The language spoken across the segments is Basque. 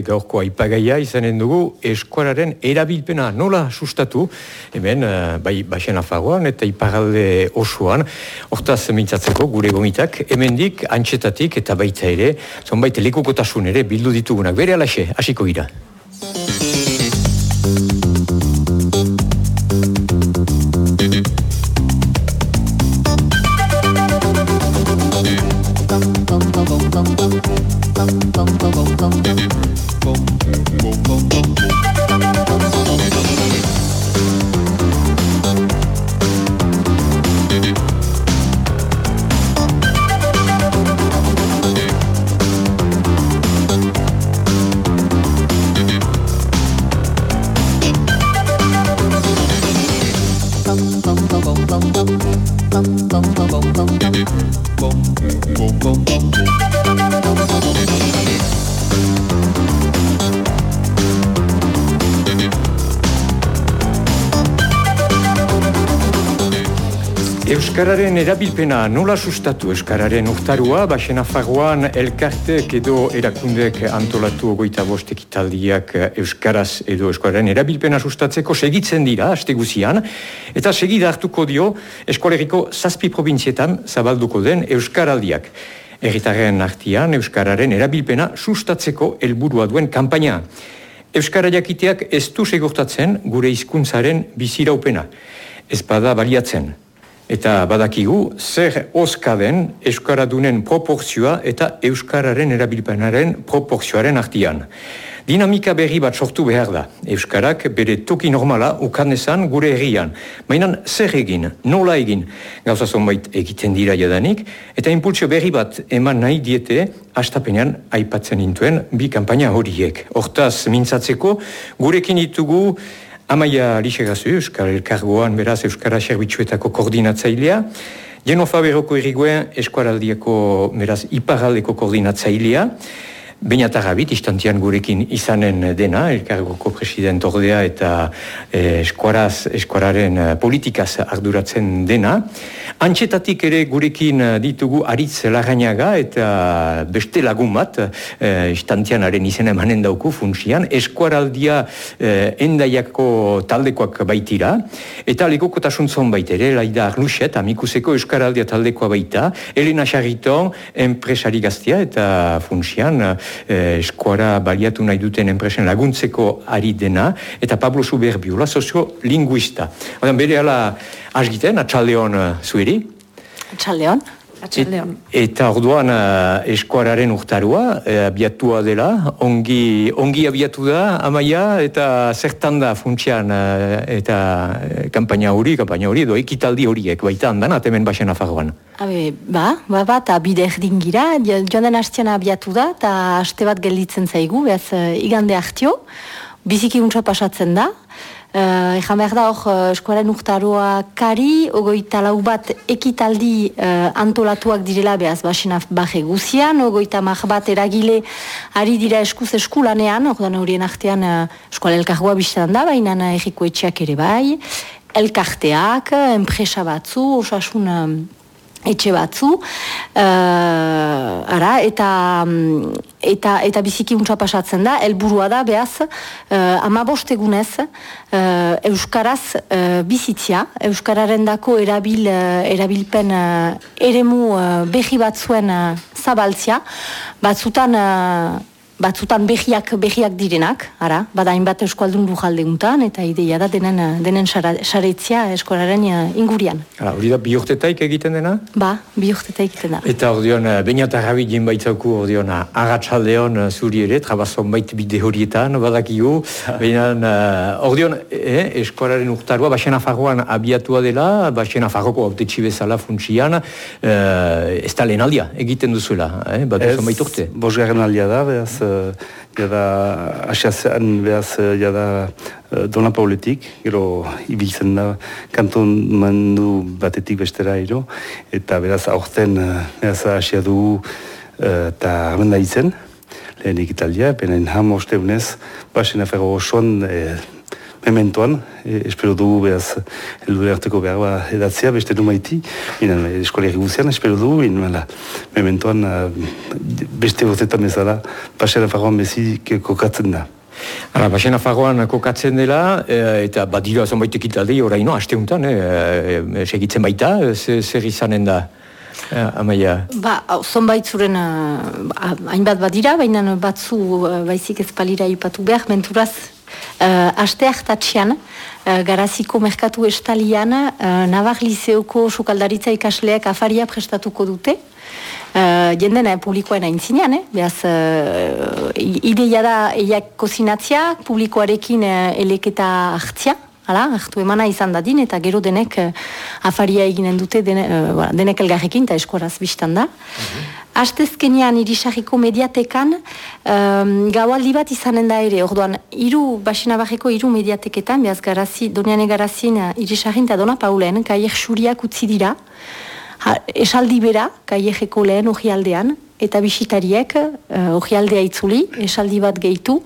Gaurko aipagaia izanen dugu eskuararen erabilpena nola sustatu, hemen bai basen afagoan eta iparalde osoan, hortaz mintzatzeko gure gomitak, hemendik antxetatik eta baita ere, zonbait lekukotasun ere bildu ditugunak. Bere alaxe, hasiko gira. Erabilpena nola sustatu Euskararen urtarua, basen afagoan elkartek edo erakundek antolatu ogoita bostek italdiak Euskaraz edo Euskararen erabilpena sustatzeko segitzen dira, haste guzian, eta segida hartuko dio eskoleriko zazpi provinzietan zabalduko den Euskaraldiak. Erritaren artian Euskararen erabilpena sustatzeko helburua duen kanpaina. Euskara jakiteak ez du segurtatzen gure hizkuntzaren biziraupena. Ez bada baliatzen. Eta badakigu, zer oskaden Euskaradunen proporzioa eta Euskararen erabilpenaren proporzioaren artian. Dinamika berri bat sortu behar da. Euskarak bere toki normala ukanezan gure herrian. Mainan zer egin, nola egin, gauza zonbait egiten dira jadanik, eta impulsio berri bat eman nahi diete astapenean aipatzen intuen bi kampaina horiek. Hortaz, mintzatzeko, gurekin ditugu Amaia Lixegazu, Euskal Elkargoan, beraz, Euskara Serbitxuetako koordinatzailea. Jeno Faberoko erriguen, Eskuaraldiako, beraz, Iparaldeko koordinatzailea. Beinatarrabit, istantian gurekin izanen dena, elkargoko president ordea eta eh, eskuaraz, eskuararen eh, politikaz arduratzen dena. Antxetatik ere gurekin ditugu aritz lagainaga eta beste lagun bat, eh, istantianaren izena emanen dauku funtsian, eskuaraldia eh, endaiako taldekoak baitira, eta legoko tasuntzon baitere, laida arluxet, amikuseko eskuaraldia taldekoa baita, Elena Charriton, enpresari gaztia eta funtsian, eh, eskuara baliatu nahi duten enpresen laguntzeko ari dena, eta Pablo Suberbiola, soziolinguista. Odan, bere ala asgiten, atxaldeon uh, zueri? Atxaldeon. Atxaldeon. eta orduan uh, eskuararen urtarua, uh, abiatua dela, ongi, ongi abiatu da, amaia, eta zertan da funtsian uh, eta kampaina hori, kampaina hori, edo ekitaldi horiek, baita handan, atemen basen afagoan. Habe, ba, ba, ba, eta bide erdin gira, joan den hastian abiatu da, eta haste bat gelditzen zaigu, behaz, igande hartio, biziki untsa pasatzen da, Uh, Ejan behar da hor, uh, eskuaren urtaroa kari, ogoita lau bat ekitaldi uh, antolatuak direla behaz basina baje guzian, ogoita mar bat eragile ari dira eskuz eskulanean, ordan horien artean uh, eskual elkargoa biztan da, baina erriko etxeak ere bai, elkarteak, enpresa batzu, osasun etxe batzu, uh, ara, eta, eta, eta biziki untsa pasatzen da, helburua da, behaz, uh, ama bostegunez, uh, Euskaraz uh, bizitzia, Euskararen dako erabil, uh, erabilpen uh, eremu uh, behi batzuen uh, zabaltzia, batzutan batzutan behiak behiak direnak, ara, badain bat eskualdun lujalde untan, eta ideia da denen, denen saretzia eskolaren eh, ingurian. Hala, hori da bihurtetaik egiten dena? Ba, bihurtetaik egiten da. Eta hori dion, eh, bainat arrabi baitzaku hori dion, eh, agatxaldeon zuri ere, trabazon bait bide horietan, badakigu, baina hori dion, eh, eskolaren urtarua, baxena farroan abiatua dela, baxena farroko haute txibezala funtsian, eh, ez da lehen aldia, egiten duzuela, eh, bat ez, urte. Bosgarren aldia da, behaz, jada asiazean behaz jada dona pauletik, gero ibiltzen da kanton mandu batetik bestera ero, eta beraz aurten behaz asia du eta hemen da izen, lehen egitaldia, benen ham oste unez, basen afero osoan mementoan, e, espero dugu behaz heldu harteko behar ba edatzea, beste du maiti, inen eskoleri guzian, espero dugu, inen mementoan beste bozetan ezala, pasera fagoan bezik kokatzen da. Hala, basena fagoan kokatzen dela, e, eta badira zonbait ekitaldi, oraino, asteuntan, e, e, segitzen baita, zer izanen da? Amaia. Ba, zonbait zuren hainbat badira, baina batzu baizik ez palira ipatu behar, menturaz, uh, aste hartatxean, garaziko merkatu estalian, uh, Navar Liseoko sukaldaritza ikasleak afaria prestatuko dute, Uh, jenden eh, publikoen hain zinean, eh? Beaz, uh, ideia da eiak kozinatzia, publikoarekin uh, eleketa hartzia, hala, hartu emana izan dadin, eta gero denek uh, afaria eginen dute, dene, uh, denek elgarrekin, eta eskuaraz biztan da. Mm Astezkenean irisarriko mediatekan um, gaualdi bat izanen da ere, orduan, iru, basina barriko iru mediateketan, behaz garazi, doniane garazin irisarrin eta dona paulen, kaiek suriak utzi dira, ha, esaldi bera, kaiejeko lehen ohialdean, eta bisitariek uh, ohialdea itzuli, esaldi bat gehitu,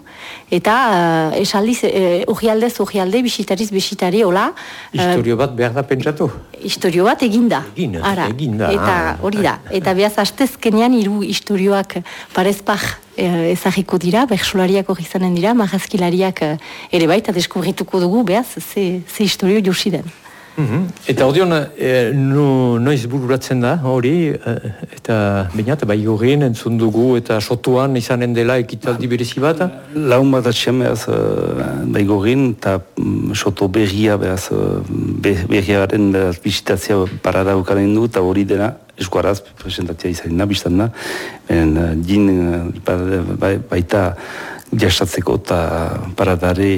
eta uh, esaldi uh, ohialdez ohialde, bisitariz bisitari, hola. Historio bat behar da pentsatu? Historio bat eginda. Egin, Ara, eginda. Eta ah, hori da, eta behaz astezkenean hiru historioak parezpak ezagiko dira, berxolariak hori zanen dira, marrazkilariak ere baita deskubrituko dugu, behaz, ze, ze historio josi den. Mm Eta hori hona, e, no, noiz bururatzen da, hori, e, eta bainat, bai horien entzun dugu eta sotuan izanen dela ekitaldi berezi bat? Laun bat atxem behaz, bai horien, eta mm, soto berria behaz, be, berriaren behaz, bisitazia parada ukanen du, eta hori dena, eskuaraz, presentatzia izan da, biztan da, ben, din, ba, ba, baita jastatzeko eta paradare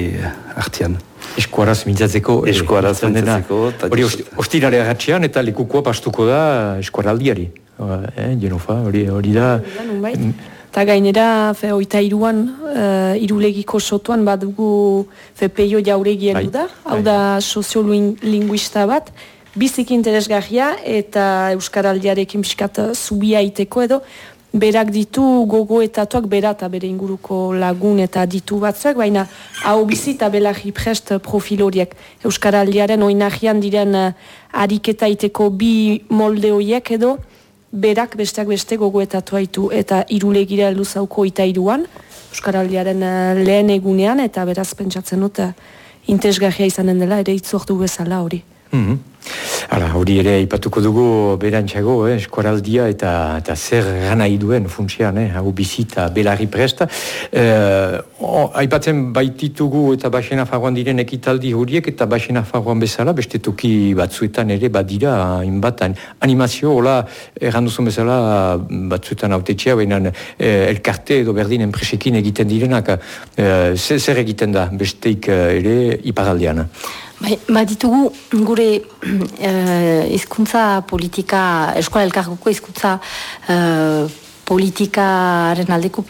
artian. Eskuaraz mintzatzeko. Eh, eskuaraz mintzatzeko. Hori ostirare agatxean eta likukoa pastuko da eskuaraldiari. Eh, Genofa, hori, hori da. Eta gainera, fe, oita iruan, uh, irulegiko sotuan bat dugu fe, peio jauregien bai, da, hau bai. da soziolinguista bat, bizik interesgarria eta Euskaraldiarekin piskat zubia iteko edo, berak ditu gogoetatuak bera eta bere inguruko lagun eta ditu batzuak, baina hau bizi eta belarri prest profil horiek. Euskaraldiaren oinahian diren uh, ariketa iteko bi molde horiek edo berak besteak beste gogoetatua itu eta irulegira luzauko eta iruan, Euskaraldiaren uh, lehen egunean eta beraz pentsatzen dut uh, interesgarria izanen dela ere itzortu bezala hori. Mm Hala, hori ere ipatuko dugu berantxago, eh, eskoraldia eta, eta zer gana iduen funtsian, eh, hau bizita belarri presta. Eh, oh, aipatzen baititugu eta basena fagoan diren ekitaldi horiek eta basena fagoan bezala, beste toki batzuetan ere badira, inbat animazio, hola, erranduzun bezala batzuetan haute txea, baina eh, elkarte edo berdin enpresekin egiten direnak, eh, zer egiten da besteik eh, ere iparaldian? Bai, ba ditugu gure uh, izkuntza politika, eskola elkarguko izkuntza uh, politikaren aldeko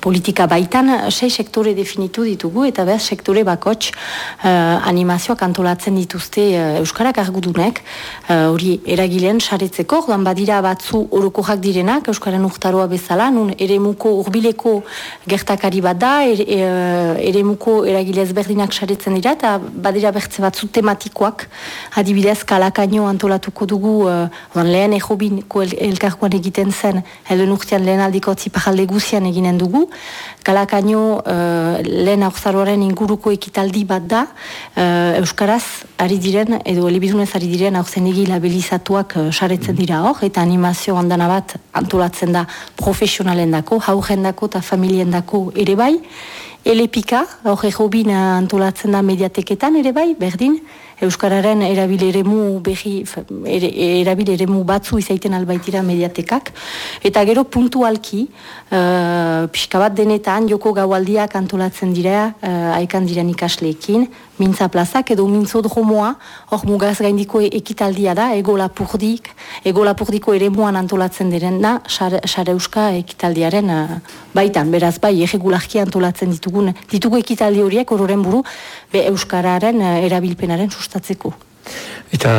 politika baitan sei sektore definitu ditugu eta behar sektore bakots uh, animazioak antolatzen dituzte uh, Euskarak argudunek eh, hori uh, eragilean saretzeko, dan badira batzu orokoak direnak Euskaren urtaroa bezala, nun eremuko urbileko gertakari bat da er, eremuko eragilez berdinak saretzen dira eta badira bertze batzu tematikoak. Adibidez kalakaino antolatuko dugu uh, lehen ejobinko el, elkarkoan egiten zen, helden urtean lehen aldiko zipajalde guzian eginen dugu. Kalakaino uh, lehen aurzaroaren inguruko ekitaldi bat da, uh, Euskaraz ari diren, edo elibizunez ari diren aurzen egi labelizatuak uh, saretzen dira hor, eta animazio handana bat antolatzen da profesionalen dako, haugen dako eta familien dako ere bai. Elepika, hor ego antolatzen da mediateketan ere bai, berdin, Euskararen erabileremu behi, erabileremu batzu izaiten albaitira mediatekak. Eta gero puntualki, uh, pixka bat denetan, joko gaualdiak antolatzen dira, uh, aikan diren ikasleekin, mintza plazak edo mintzo dromoa, hor mugaz gaindiko ekitaldia da, ego lapurdik, ego lapurdiko ere muan antolatzen diren da, sare euska ekitaldiaren uh, baitan, beraz bai, egegularki antolatzen ditugun, ditugu ekitaldi horiek ororen buru, be euskararen uh, erabilpenaren sustatzeko. Eta,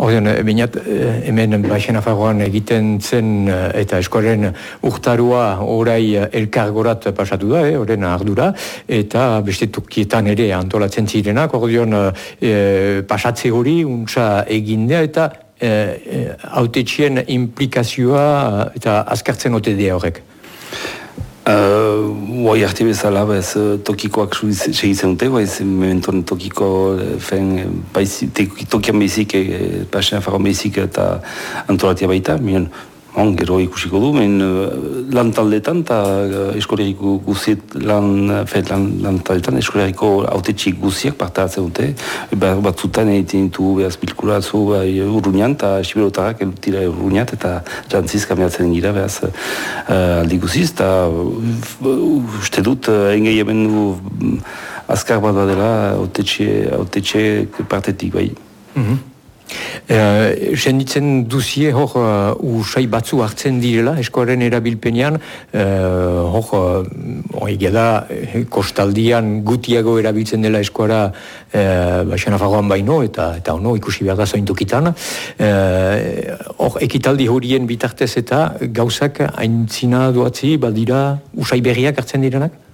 ordean, binat, eh, hemen Baixena Fagoan egiten zen eh, eta eskoren urtarua orai elkargorat pasatu da, eh, ardura, eta beste tukietan ere antolatzen zirenak, ordean, e, pasatze hori, untsa egindea, eta autetxien implikazioa eta azkartzen ote dira horrek. Uh, arte bezala, bez, tokikoak segitzen dute, ez mementoren tokiko, fen, tokian bezik, e, pasena farro bezik eta antolatia baita, mien, On, gero ikusiko du, men uh, lan taldetan eta uh, eskoreriko guziet lan, fet, lan, lan taldetan eskoreriko autetxik guziak parte hartzen dute. Ba, batzutan egiten ditu behaz bilkura zu bai, urruñan eta siberotarrak tira urruñat eta jantziz kamiatzen gira behaz uh, aldi guziz eta uste dut uh, engei hemen uh, azkar bat dela autetxe partetik bai. Mm Senditzen uh, duzie hor uh, usai batzu hartzen direla eskoaren erabilpenean uh, hor uh, da kostaldian gutiago erabiltzen dela eskoara uh, baxan afagoan baino eta eta ono ikusi behar da zointukitan hor ekitaldi horien bitartez eta gauzak aintzina duatzi baldira usai berriak hartzen direnak?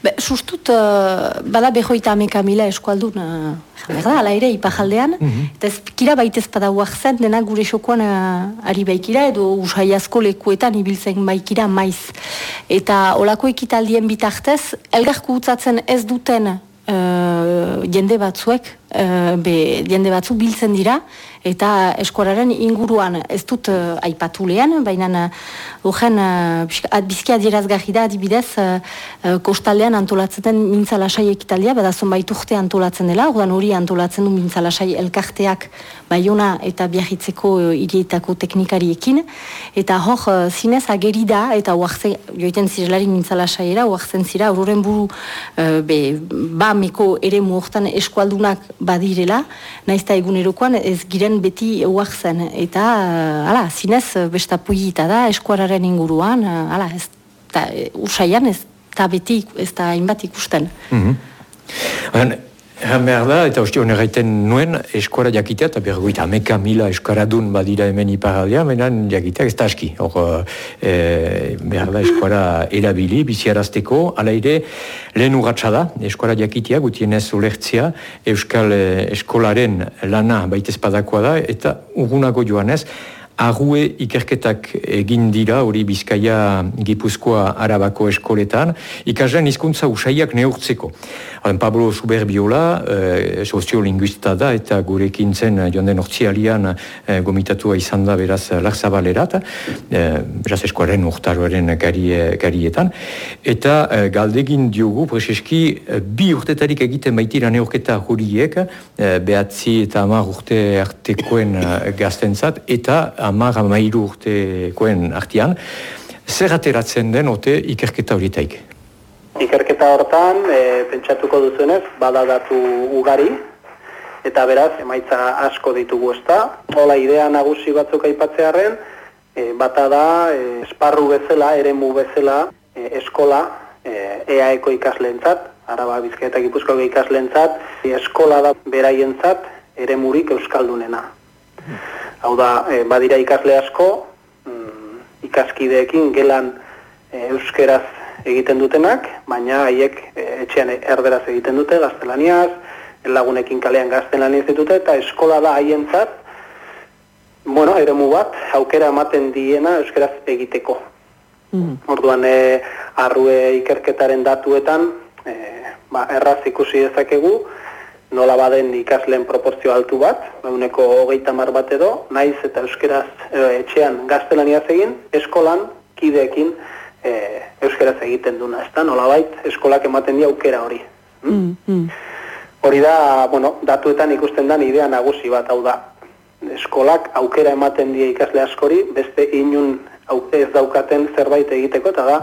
Be, sustut, uh, bada behoita ameka mila eskualdun, uh, ala ere, ipajaldean, mm -hmm. eta ez kira baitez padauak zen, dena gure xokoan uh, ari baikira, edo usai asko lekuetan ibiltzen baikira maiz. Eta olako ekitaldien bitartez, elgarku utzatzen ez duten uh, jende batzuek, uh, be, jende batzuk biltzen dira, eta eskoraren inguruan ez dut uh, aipatu lehen, baina uh, ugen uh, bizkia dierazgarri da adibidez uh, uh, kostaldean antolatzen mintzalasai ekitalia, bada zonbait urte antolatzen dela, ordan hori antolatzen du mintzalasai elkarteak baiona eta biarritzeko uh, irietako teknikariekin, eta hor uh, zinez ageri da, eta uartzen, joiten zirelari mintzalasaiera, uartzen zira, auroren buru uh, be, ba meko ere muortan eskualdunak badirela, naizta egunerokoan ez giren beti euak zen, eta, uh, ala, zinez, besta puigita da, eskuararen inguruan, uh, ala, ez, ta, usaian ez, ta beti, ez da, inbat ikusten. Mm -hmm. Egan behar da, eta hosti hon nuen, eskuara jakitea, eta bergoita ameka mila eskuaradun badira hemen iparaldea, menan jakitea ez da aski. Hor, e, behar da eskuara erabili, biziarazteko, ala ere, lehen urratxa da, eskuara jakitea, gutien ez ulertzia, euskal eh, eskolaren lana baitez padakoa da, eta urgunako joan Arrue ikerketak egin dira hori Bizkaia Gipuzkoa Arabako eskoletan, ikaslean hizkuntza usaiak neurtzeko. Haren Pablo Suberbiola, e, soziolinguista da eta gurekin zen joan den ortsialian e, gomitatua izan da beraz larzabalerat, e, beraz eskoaren urtaroaren gari, garietan, eta e, galdegin diogu, preseski, bi urtetarik egiten baitira neurketa horiek, e, behatzi eta amar urte artekoen gaztentzat, eta amar amairu urtekoen artian, zer ateratzen den ote ikerketa horietaik? Ikerketa hortan, e, pentsatuko duzuenez, bada datu ugari, eta beraz, emaitza asko ditugu ezta. Hola, idea nagusi batzuk aipatzearen, e, bata da, e, esparru bezala, eremu bezala, e, eskola, e, EAEko ikasleentzat, araba bizkaetak ipuzko ikasleentzat, e, eskola da beraientzat, eremurik euskaldunena. Hau da, e, badira ikasle asko, mm, ikaskideekin gelan e, euskeraz egiten dutenak, baina haiek e, etxean erderaz egiten dute, gaztelaniaz, lagunekin kalean gaztelaniaz ditute, eta eskola da haientzat, bueno, eremu bat, aukera ematen diena euskeraz egiteko. Mm. Orduan, e, arrue ikerketaren datuetan, e, ba, erraz ikusi dezakegu, nola baden ikasleen proportzio altu bat, eguneko hogeita mar bat edo, naiz eta euskeraz e, etxean gaztelaniaz egin, eskolan, kideekin, e, euskeraz egiten duna, ez da, nola bait, eskolak ematen di aukera hori. Hmm? Mm, mm. Hori da, bueno, datuetan ikusten da idea nagusi bat, hau da, eskolak aukera ematen die ikasle askori, beste inun ez daukaten zerbait egiteko, eta da,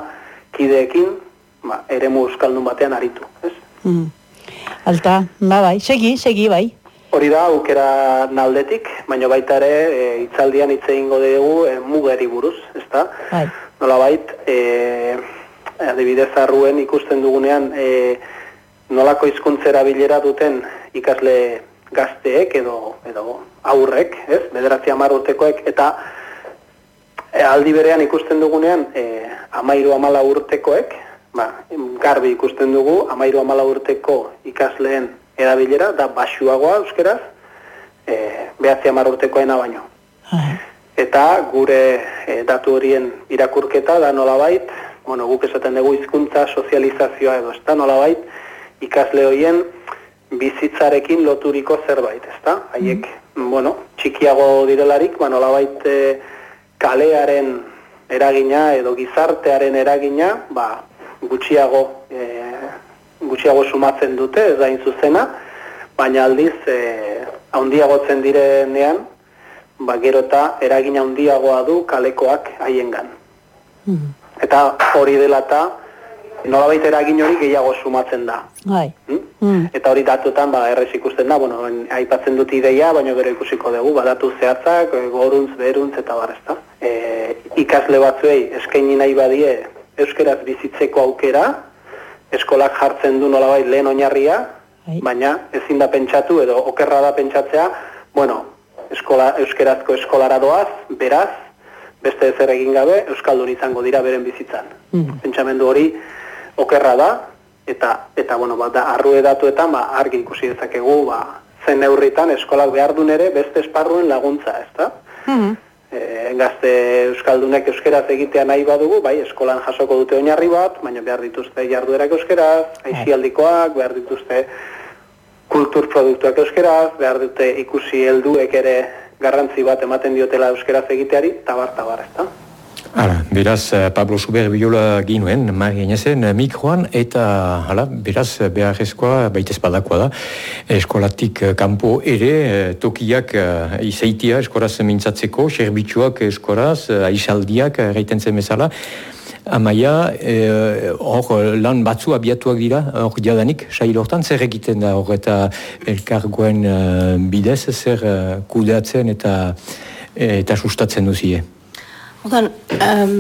kideekin, ba, eremu euskaldun batean aritu, ez? Mm. Alta, ba bai, segi, segi bai. Hori da, aukera naldetik, baina baita ere, e, itzaldian hitz egingo dugu e, mugeri buruz, ezta? Bai. Nola bait, e, adibidez arruen ikusten dugunean, e, nolako hizkuntzera bilera duten ikasle gazteek edo, edo aurrek, ez, bederatzi amar urtekoek, eta e, aldi berean ikusten dugunean, e, amairu amala urtekoek, ba, garbi ikusten dugu, amairu amala urteko ikasleen erabilera, da basuagoa euskeraz, e, behatzi amar urtekoena baino. Eta gure e, datu horien irakurketa da nolabait, bueno, guk esaten dugu hizkuntza sozializazioa edo, ez da nolabait, ikasle horien bizitzarekin loturiko zerbait, ezta? Haiek, mm. bueno, txikiago direlarik, ba nolabait e, kalearen eragina edo gizartearen eragina, ba, gutxiago e, gutxiago sumatzen dute, ez da zuzena, baina aldiz e, handiagotzen direnean, ba, gero eta eragina handiagoa du kalekoak haiengan. Mm. Eta hori dela eta nolabait eragin hori gehiago sumatzen da. Bai. Mm? Eta hori datutan ba, errez ikusten da, bueno, aipatzen dut ideia, baina gero ikusiko dugu, badatu zehatzak, e, goruntz, beruntz eta barrezta. E, ikasle batzuei eskaini nahi badie euskeraz bizitzeko aukera, eskolak jartzen du nolabait lehen oinarria, bai. baina ezin da pentsatu edo okerra da pentsatzea, bueno, eskola, euskerazko eskolara doaz, beraz, beste ezer egin gabe, euskaldun izango dira beren bizitzan. Mm. Pentsamendu hori okerra da, eta, eta bueno, ba, da, arrue datuetan, ba, argi ikusi dezakegu, ba, zen neurritan eskolak behar du nere beste esparruen laguntza, ezta? Mm e, gazte euskaldunek euskeraz egitea nahi badugu, bai, eskolan jasoko dute oinarri bat, baina behar dituzte jarduerak euskeraz, aizialdikoak, behar dituzte kulturproduktuak euskeraz, behar dute ikusi helduek ere garrantzi bat ematen diotela euskeraz egiteari, tabar, tabar, ezta? Hala, beraz, eh, Pablo Zuber biola ginuen, mari enezen, eh, mikroan, eta, hala, beraz, beharrezkoa, baita espadakoa da, eskolatik eh, kanpo ere, tokiak izaitia eskoraz mintzatzeko, serbitxuak eskoraz, aizaldiak, reiten zen bezala, Amaia, hor lan batzu abiatuak dira, hor jadanik, sail hortan, zer egiten da hor eta elkargoen bidez, zer kudeatzen eta, eta sustatzen duzie? Ordan, um,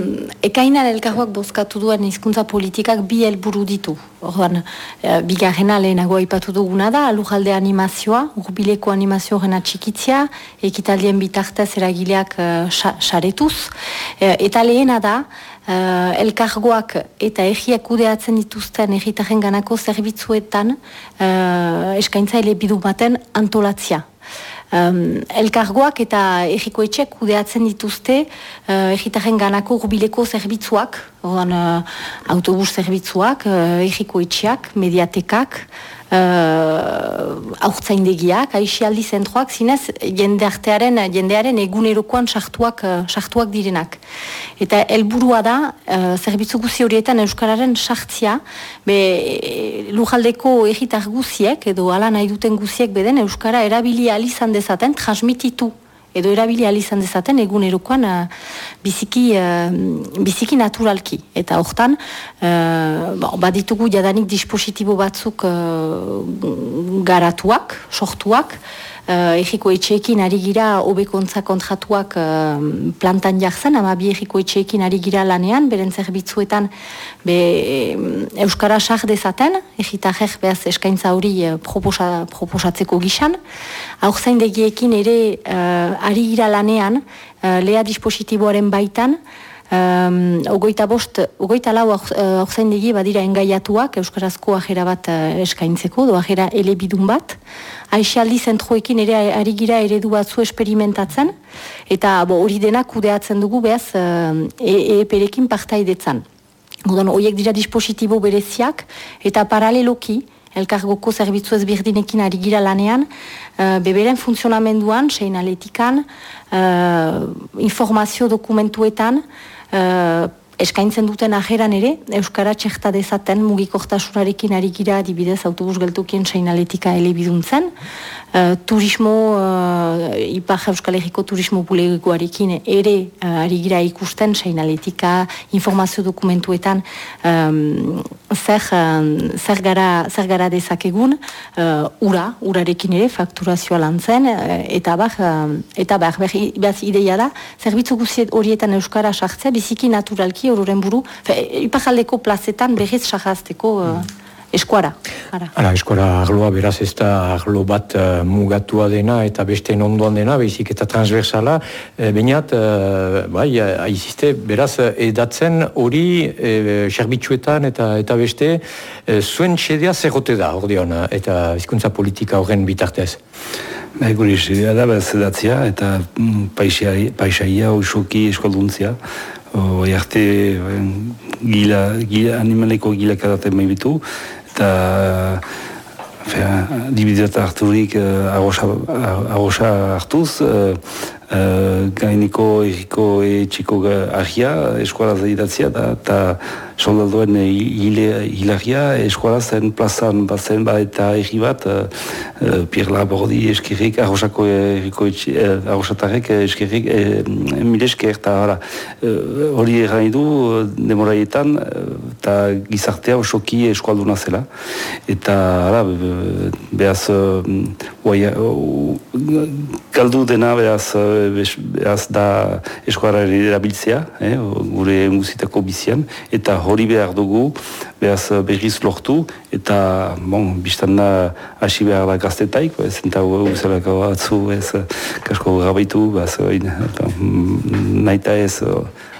ekainan elkarroak bozkatu duen hizkuntza politikak bi helburu ditu. Ordan, uh, bigarrena lehenago aipatu duguna da, alujalde animazioa, urbileko animazio horrena txikitzia, ekitaldien bitartez eragileak uh, saretuz. Uh, eta lehena da, uh, elkargoak eta egiak kudeatzen dituzten egitaren ganako zerbitzuetan uh, eskaintzaile bidu baten antolatzia um, elkargoak eta egiko etxek kudeatzen dituzte uh, egitaren ganako urbileko zerbitzuak, oran, uh, autobus zerbitzuak, uh, egiko etxeak, mediatekak, uh, aurtzaindegiak, aixialdi zentroak, zinez jende artearen, jendearen egunerokoan sartuak, uh, sartuak direnak. Eta helburua da, uh, zerbitzu guzi horietan Euskararen sartzia, be lujaldeko egitar guziek, edo ala nahi duten guziek beden Euskara erabili alizan dezaten, transmititu edo erabili izan dezaten egunerokoan uh, biziki, uh, biziki naturalki. Eta hortan, uh, baditugu jadanik dispositibo batzuk garatuak, sortuak, uh, egiko etxeekin ari gira obekontza kontratuak uh, plantan jartzen, ama bi egiko etxeekin ari gira lanean, beren zerbitzuetan be, Euskara sar dezaten, egitajek behaz eskaintza hori uh, proposa, proposatzeko gixan. Aur degiekin ere uh, ari gira lanean, uh, lea dispositiboaren baitan, Um, ogoita bost, ogoita lau aurzain badira engaiatuak Euskarazko ajera bat eskaintzeko, do ajera elebidun bat aixaldi zentroekin ere ari gira eredu batzu esperimentatzen, eta hori dena kudeatzen dugu behaz EEP-ekin e partaidetzan. Odan, oiek dira dispositibo bereziak, eta paraleloki, elkargoko zerbitzu ezberdinekin ari gira lanean, uh, beberen funtzionamenduan, sein aletikan, uh, informazio dokumentuetan, uh, eskaintzen duten ajeran ere, Euskara txekta dezaten mugikortasunarekin ari gira adibidez autobus geltukien seinaletika elebiduntzen. Uh, turismo, uh, Ipar Euskal Herriko turismo bulegoarekin ere uh, ari gira ikusten seinaletika, informazio dokumentuetan um, zer, zer, gara, zer gara dezakegun, uh, ura, urarekin ere fakturazioa lan zen, eta bar, uh, eta bar, behaz ideia da, zerbitzu guziet horietan Euskara sartzea biziki naturalki ororen buru, iparaldeko plazetan berriz sarrazteko uh, eskuara. Ara. Ara, eskuara arloa beraz ez da arlo bat uh, mugatua dena eta beste ondoan dena, behizik eta transversala, e, bainat, bai, aizizte, beraz, edatzen hori e, serbitxuetan eta eta beste, zuen txedea zerrote da, ordeon, eta bizkuntza politika horren bitartez. Guri txedea da, beraz, edatzia, eta mm, paisaia, usuki eskualduntzia, Oi arte gila, gila, animaleko gilak adaten maibitu, eta dibideata harturik uh, arrosa hartuz, uh, uh, gainiko erriko etxiko ahia eskuala zaidatzia da, eta soldaduen hilaria eskuala zen plazan bat zen ba eta erri bat uh, Pierre Labordi eskerrik arrosako erriko uh, arrosatarek eskerrik uh, mile esker eta hori uh, erran du demoraietan eta uh, gizartea osoki eskualduna zela. Eta ara, behaz uh, galdu dena behaz behaz da eskuarari erabiltzea, eh, gure enguzitako bizian, eta hori behar dugu, behaz berriz lortu, eta, bon, biztan da, hasi behar da gaztetaik, ez enta guzelako atzu, ez, kasko gabaitu, behaz, mm, nahi eta ez,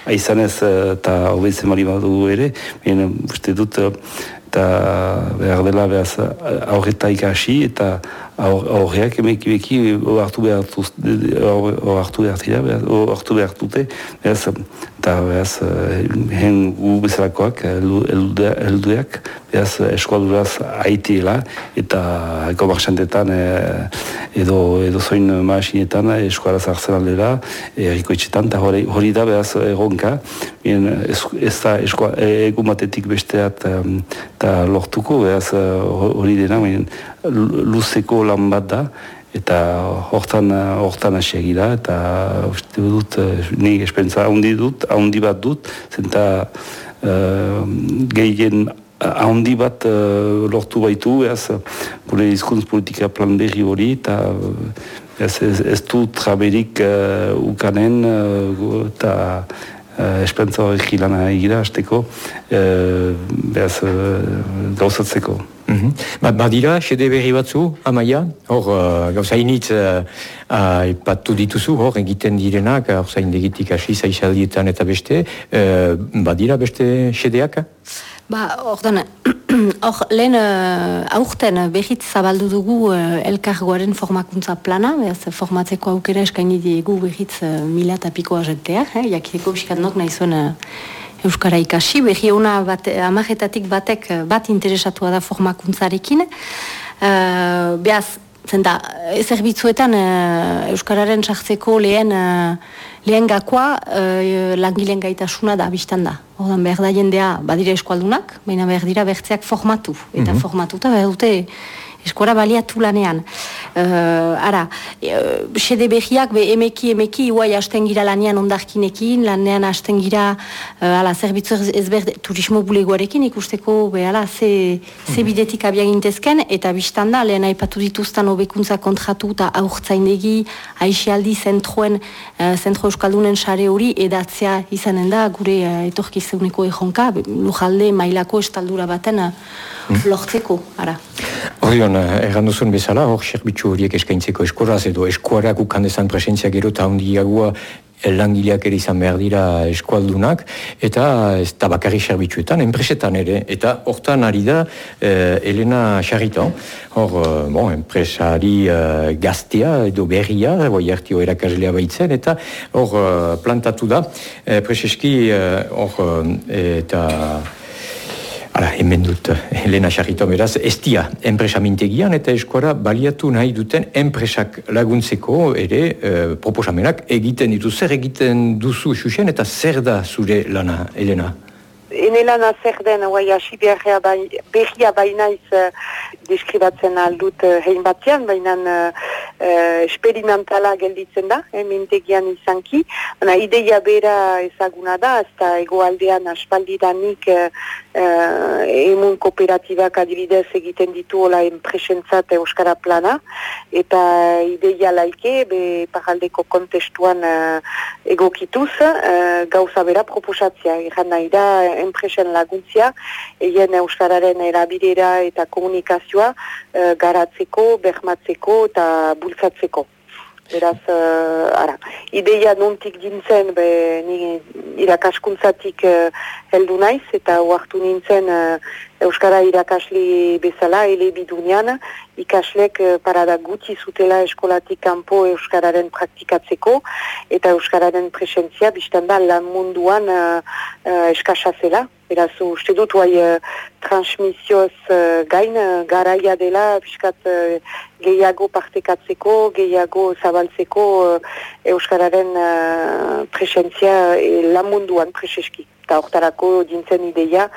aizan ez, eta hobetzen mali badu ere, uste dut, eta behar dela behaz aurretaik hasi, eta horreak emeki beki hartu behar hartu behar dira, hartu behar dute, eta behaz, hen gu bezalakoak, elduak, behaz, eskualduraz haitiela, eta eko marxantetan edo, edo zoin maasinetan eskualaz hartzen aldera, erriko etxetan, eta hori, hori da behaz erronka, ez da egun batetik besteat eta lortuko, behaz hori dena, luzeko lan bat da, eta hortan hortan hasiagira eta uste dut ni espentsa handi dut handi bat dut zenta uh, gehien handi bat uh, lortu baitu ez gure hizkuntz politika plan berri hori eta ez, ez, ez du traberik uh, ukanen eta uh, espentsa hori lana egira hasteko uh, behaz uh, gauzatzeko Mm -hmm. Badira, xede berri batzu, amaia, hor uh, gauza initz uh, uh, dituzu, hor egiten direnak, hor zain degitik hasi zaizaldietan eta beste, uh, badira beste xedeak? Ba, hor hor lehen uh, aurten behitz zabaldu dugu uh, elkargoaren formakuntza plana, behaz formatzeko aukera eskaini diegu behitz uh, mila eta piko agenteak, eh? jakiteko biskat nok nahi zuen uh, Euskara ikasi, behi hona bat, amajetatik batek bat interesatua da formakuntzarekin. Uh, Beaz, zenta, ezerbitzuetan uh, Euskararen sartzeko lehen, uh, lehen gakoa uh, langileen gaitasuna da, biztan da. Hordan behar da jendea badire eskualdunak, baina behar dira bertzeak formatu. Eta mm formatuta behar dute eskora baliatu lanean. Uh, ara, uh, sede behiak, be emeki, emeki, uai hasten gira lanean ondarkinekin, lanean hasten gira, uh, ala, zerbitzu ezberde, turismo bulegoarekin ikusteko, be, ala, ze, ze bidetik abiagintezken, eta biztan da, lehen aipatu dituztan obekuntza kontratu eta aurtzaindegi, aixialdi zentroen, uh, zentro euskaldunen sare hori, edatzea izanen da, gure uh, etorkizeuneko ejonka, lujalde, mailako estaldura baten, uh, lortzeko, ara. Horion, erran duzun bezala, hor serbitzu horiek eskaintzeko eskoraz edo eskuarak ukandezan presentzia gero eta hondiagua langileak ere izan behar dira eskualdunak, eta ez da bakarri serbitzuetan, enpresetan ere, eta hortan ari da eh, Elena Charrito, hor, eh, bon, enpresari eh, gaztea edo berria, boi hartio erakaslea baitzen, eta hor eh, plantatu da, eh, preseski hor, eh, eta Hala, hemen dut, Helena Charrito beraz, ez dia enpresamintegian eta eskuara baliatu nahi duten enpresak laguntzeko ere e, proposamenak egiten ditu. Zer egiten duzu xuxen eta zer da zure lana, Helena? Ene lana zer den, guai, hasi behia bainaiz uh, deskribatzen aldut uh, hein batean, baina uh, esperimentala gelditzen da, eh, mintegian izanki. Baina ideia bera ezaguna da, ez da egoaldean aspaldidanik uh, uh, emun kooperatibak adibidez egiten ditu ola enpresentzat Euskara plana, eta ideia laike, be paraldeko kontestuan uh, egokituz, uh, gauza bera proposatzea, iran nahi da enpresen laguntzia, egin Euskararen erabidera eta komunikazioa uh, garatzeko, behmatzeko eta bultzatzeko. Beraz, uh, ara, ideia nontik dintzen, be, ni irakaskuntzatik uh, heldu naiz, eta huartu nintzen uh, Euskara irakasli bezala, ele bidunean, ikaslek uh, parada guti zutela eskolatik kanpo Euskararen praktikatzeko, eta Euskararen presentzia, biztan da, lan munduan uh, uh, eskasa zela. Beraz, uste dut, uh, transmisioz uh, gain, uh, garaia dela, fiskat uh, gehiago partekatzeko, gehiago zabaltzeko uh, Euskararen uh, presentzia uh, lan munduan preseski. Eta hortarako dintzen ideia,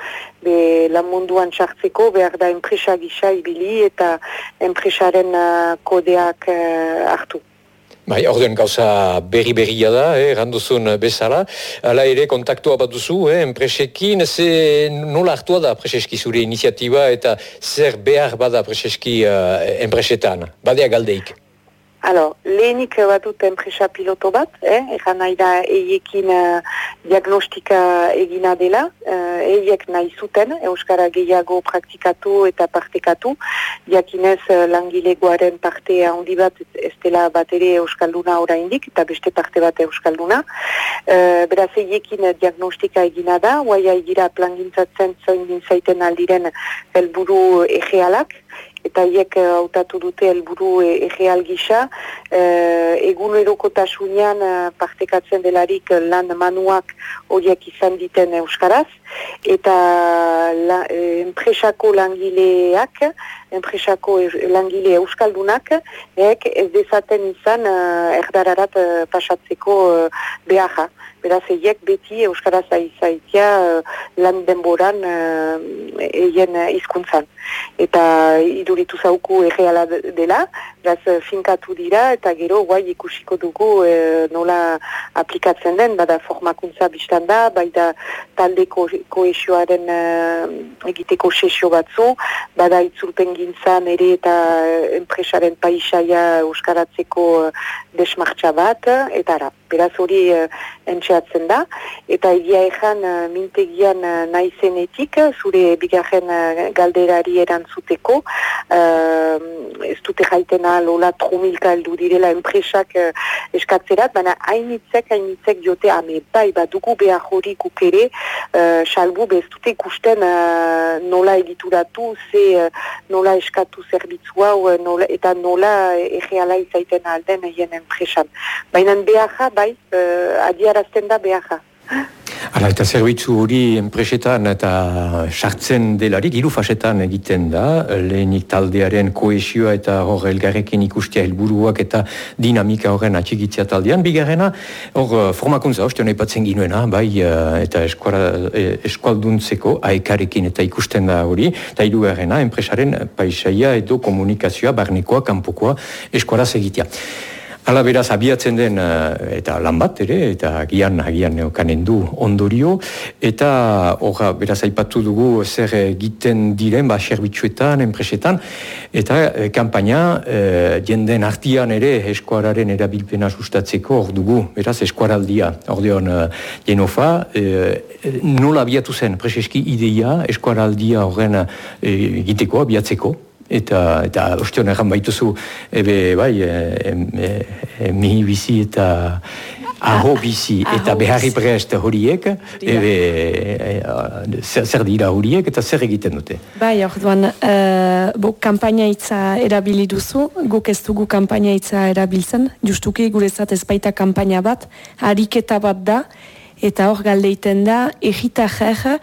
be lan munduan txartzeko, behar da enpresa gisa ibili eta enpresaren uh, kodeak uh, hartu. Bai, ordean gauza berri-berria da, eh, randuzun bezala. Hala ere, kontaktua bat duzu, eh, enpresekin, ze nola hartua da preseski zure iniziatiba eta zer behar bada preseski uh, enpresetan? Badea galdeik? Alors, lehenik bat dut enpresa piloto bat, eh? egan nahi da eiekin uh, diagnostika egina dela, uh, eiek nahi zuten, Euskara gehiago praktikatu eta partekatu, diakinez uh, langilegoaren parte handi bat ez dela bat ere Euskalduna oraindik eta beste parte bat Euskalduna. Uh, beraz, eiekin diagnostika egina da, guaia egira plangintzatzen zoin zaiten aldiren helburu egealak, eta hiek eh, hautatu dute helburu e, egeal gisa, e, egun erokotasunean partekatzen delarik lan manuak horiek izan diten Euskaraz, eta la, enpresako langileak, enpresako langile Euskaldunak, ek ez dezaten izan erdararat pasatzeko beharra. Beraz, eiek beti Euskaraz aizaitia lan denboran eien hizkuntzan. Eta iduritu zauku erreala dela, beraz finkatu dira eta gero guai ikusiko dugu e, nola aplikatzen den, bada formakuntza biztan da, baida talde ko koesioaren e, egiteko sesio batzu, bada itzulpen gintzan ere eta enpresaren paisaia euskaratzeko e, desmartxa bat, eta ara, beraz hori e, entxeatzen da, eta egia ezan mintegian naizenetik, zure bigarren galderari erantzuteko, uh, ez dute jaitena lola trumilka eldu direla enpresak uh, eskatzerat, baina hainitzek, hainitzek jote ame bai, bat dugu behar hori kukere, uh, salbu bez dute ikusten uh, nola edituratu, ze uh, nola eskatu zerbitzua, uh, nola, eta nola egeala izaiten alden egin enpresan. Baina behar bai, uh, adiarazten da behar Hala, eta zerbitzu hori enpresetan eta sartzen delarik, hiru fasetan egiten da, lehenik taldearen koesioa eta hor elgarrekin ikustia helburuak eta dinamika horren atxigitzia taldean. Bigarrena, hor formakuntza, ostion epatzen ginuena, bai, eh, eta eskuara, eh, eskualduntzeko aekarekin eta ikusten da hori, eta hirugarrena, enpresaren paisaia edo komunikazioa, barnekoa, kanpokoa, eskuara egitea. Hala beraz abiatzen den eh, eta lan bat ere eta agian agian neokanen du ondorio. Eta horra beraz aipatu dugu zer egiten diren ba serbitzuetan, enpresetan. Eta e, kanpaina e, jenden artian ere eskuararen erabilpena sustatzeko hor dugu. Beraz eskuaraldia. Ordeon e, jenofa nola abiatu zen preseski ideia eskuaraldia horren egiteko abiatzeko eta eta ostion erran baituzu ebe bai e, e, e, mihi bizi eta aho bizi eta beharri prest horiek ebe zer, dira horiek eta zer egiten dute. Bai orduan uh, bo kampaina itza erabili duzu guk ez dugu kampaina itza erabiltzen. Justuki gure zat ez baita kampaina bat ariketa bat da eta hor galdeiten da egita jer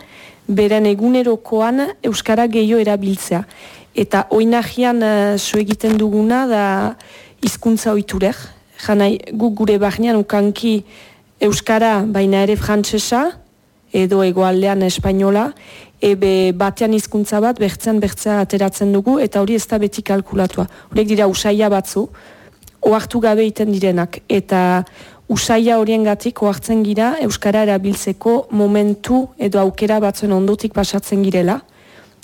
beren egunerokoan Euskara gehiago erabiltzea eta oinagian uh, egiten duguna da hizkuntza ohiturek. Janai guk gure barnean ukanki euskara baina ere frantsesa edo egoaldean espainola ebe batean hizkuntza bat bertzen bertzea ateratzen dugu eta hori ez da beti kalkulatua. Horek dira usaia batzu ohartu gabe egiten direnak eta usaia horiengatik ohartzen gira euskara erabiltzeko momentu edo aukera batzuen ondotik pasatzen girela.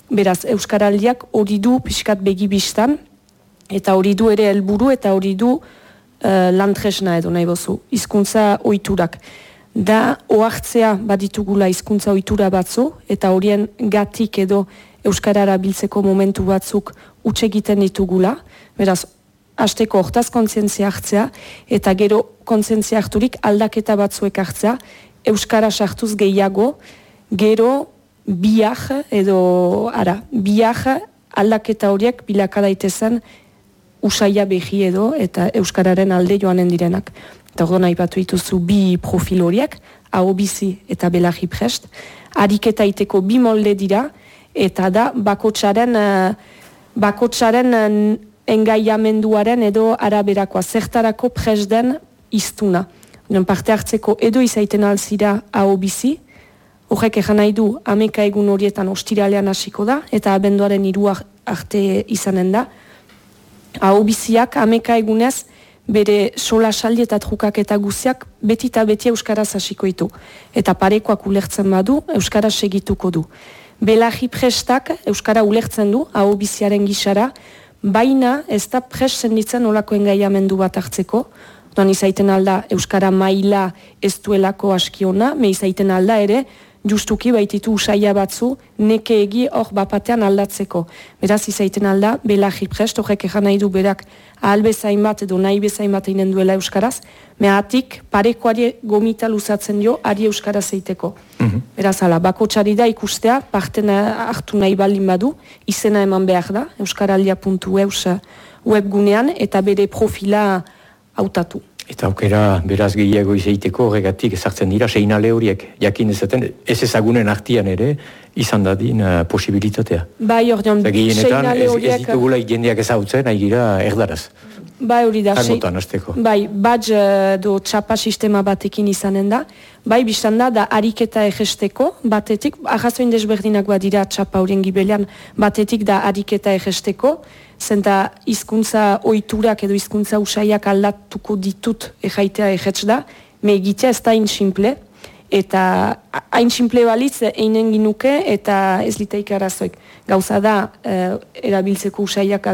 Beraz, Euskaraldiak hori du pixkat begibistan, eta hori du ere helburu eta hori du uh, lantresna edo nahi bozu, izkuntza oiturak. da ohartzea baditugula hizkuntza ohitura batzu eta horien gatik edo euskarara biltzeko momentu batzuk utxe egiten ditugula. Beraz, hasteko hortaz kontzientzia hartzea eta gero kontzientzia harturik aldaketa batzuek hartzea euskara sartuz gehiago gero biak edo ara, biak aldaketa horiek bilaka daitezen usaia behi edo eta euskararen alde joanen direnak. Eta hori nahi batu ituzu bi profil horiek, hau bizi eta belagi prest, ariketa iteko bi molde dira, eta da bakotsaren, uh, bakotsaren uh, engaiamenduaren edo araberakoa, zertarako prest den iztuna. parte hartzeko edo izaiten alzira hau bizi, horrek egan nahi du ameka egun horietan ostiralean hasiko da, eta abenduaren iruak arte izanen da, hau biziak ameka egunez bere sola saldi eta trukak eta guziak beti eta beti Euskaraz hasiko ditu. Eta parekoak ulertzen badu, Euskaraz segituko du. Belahi prestak Euskara ulertzen du, hau biziaren gisara, baina ez da prest zenditzen olako engaiamendu bat hartzeko, Doan izaiten alda Euskara maila ez duelako askiona, me izaiten alda ere justuki baititu usaila batzu neke egi hor bapatean aldatzeko. Beraz izaiten alda, bela jiprest, horrek egan nahi du berak ahal bezain bat edo nahi bezain bat einen duela Euskaraz, mehatik parekoari gomita luzatzen dio ari Euskaraz eiteko. Mm Beraz, ala, bako da ikustea, parten hartu nahi baldin badu, izena eman behar da, euskaraldia.eus webgunean, eta bere profila hautatu. Eta aukera beraz gehiago izaiteko horregatik ezartzen dira seinale horiek. Jakin ezaten ez ezagunen artian ere izan dadin uh, posibilitatea. Bai, ordean, seinale horiek... Ez, ez ditugula jendeak ezautzen, nahi gira erdaraz. Bai, hori da. Harmotan, azteko. Bai, badz uh, do txapa sistema batekin izanen da. Bai, biztan da, da ariketa egesteko batetik, ahazoin desberdinak badira txapa horien gibelian, batetik da ariketa egesteko, zenta hizkuntza ohiturak edo hizkuntza usaiak aldatuko ditut ejaitea egetz da, me egitea ez da hain simple, eta hain simple balitz einen ginuke eta ez litaik arazoik. Gauza da, e, erabiltzeko usaiak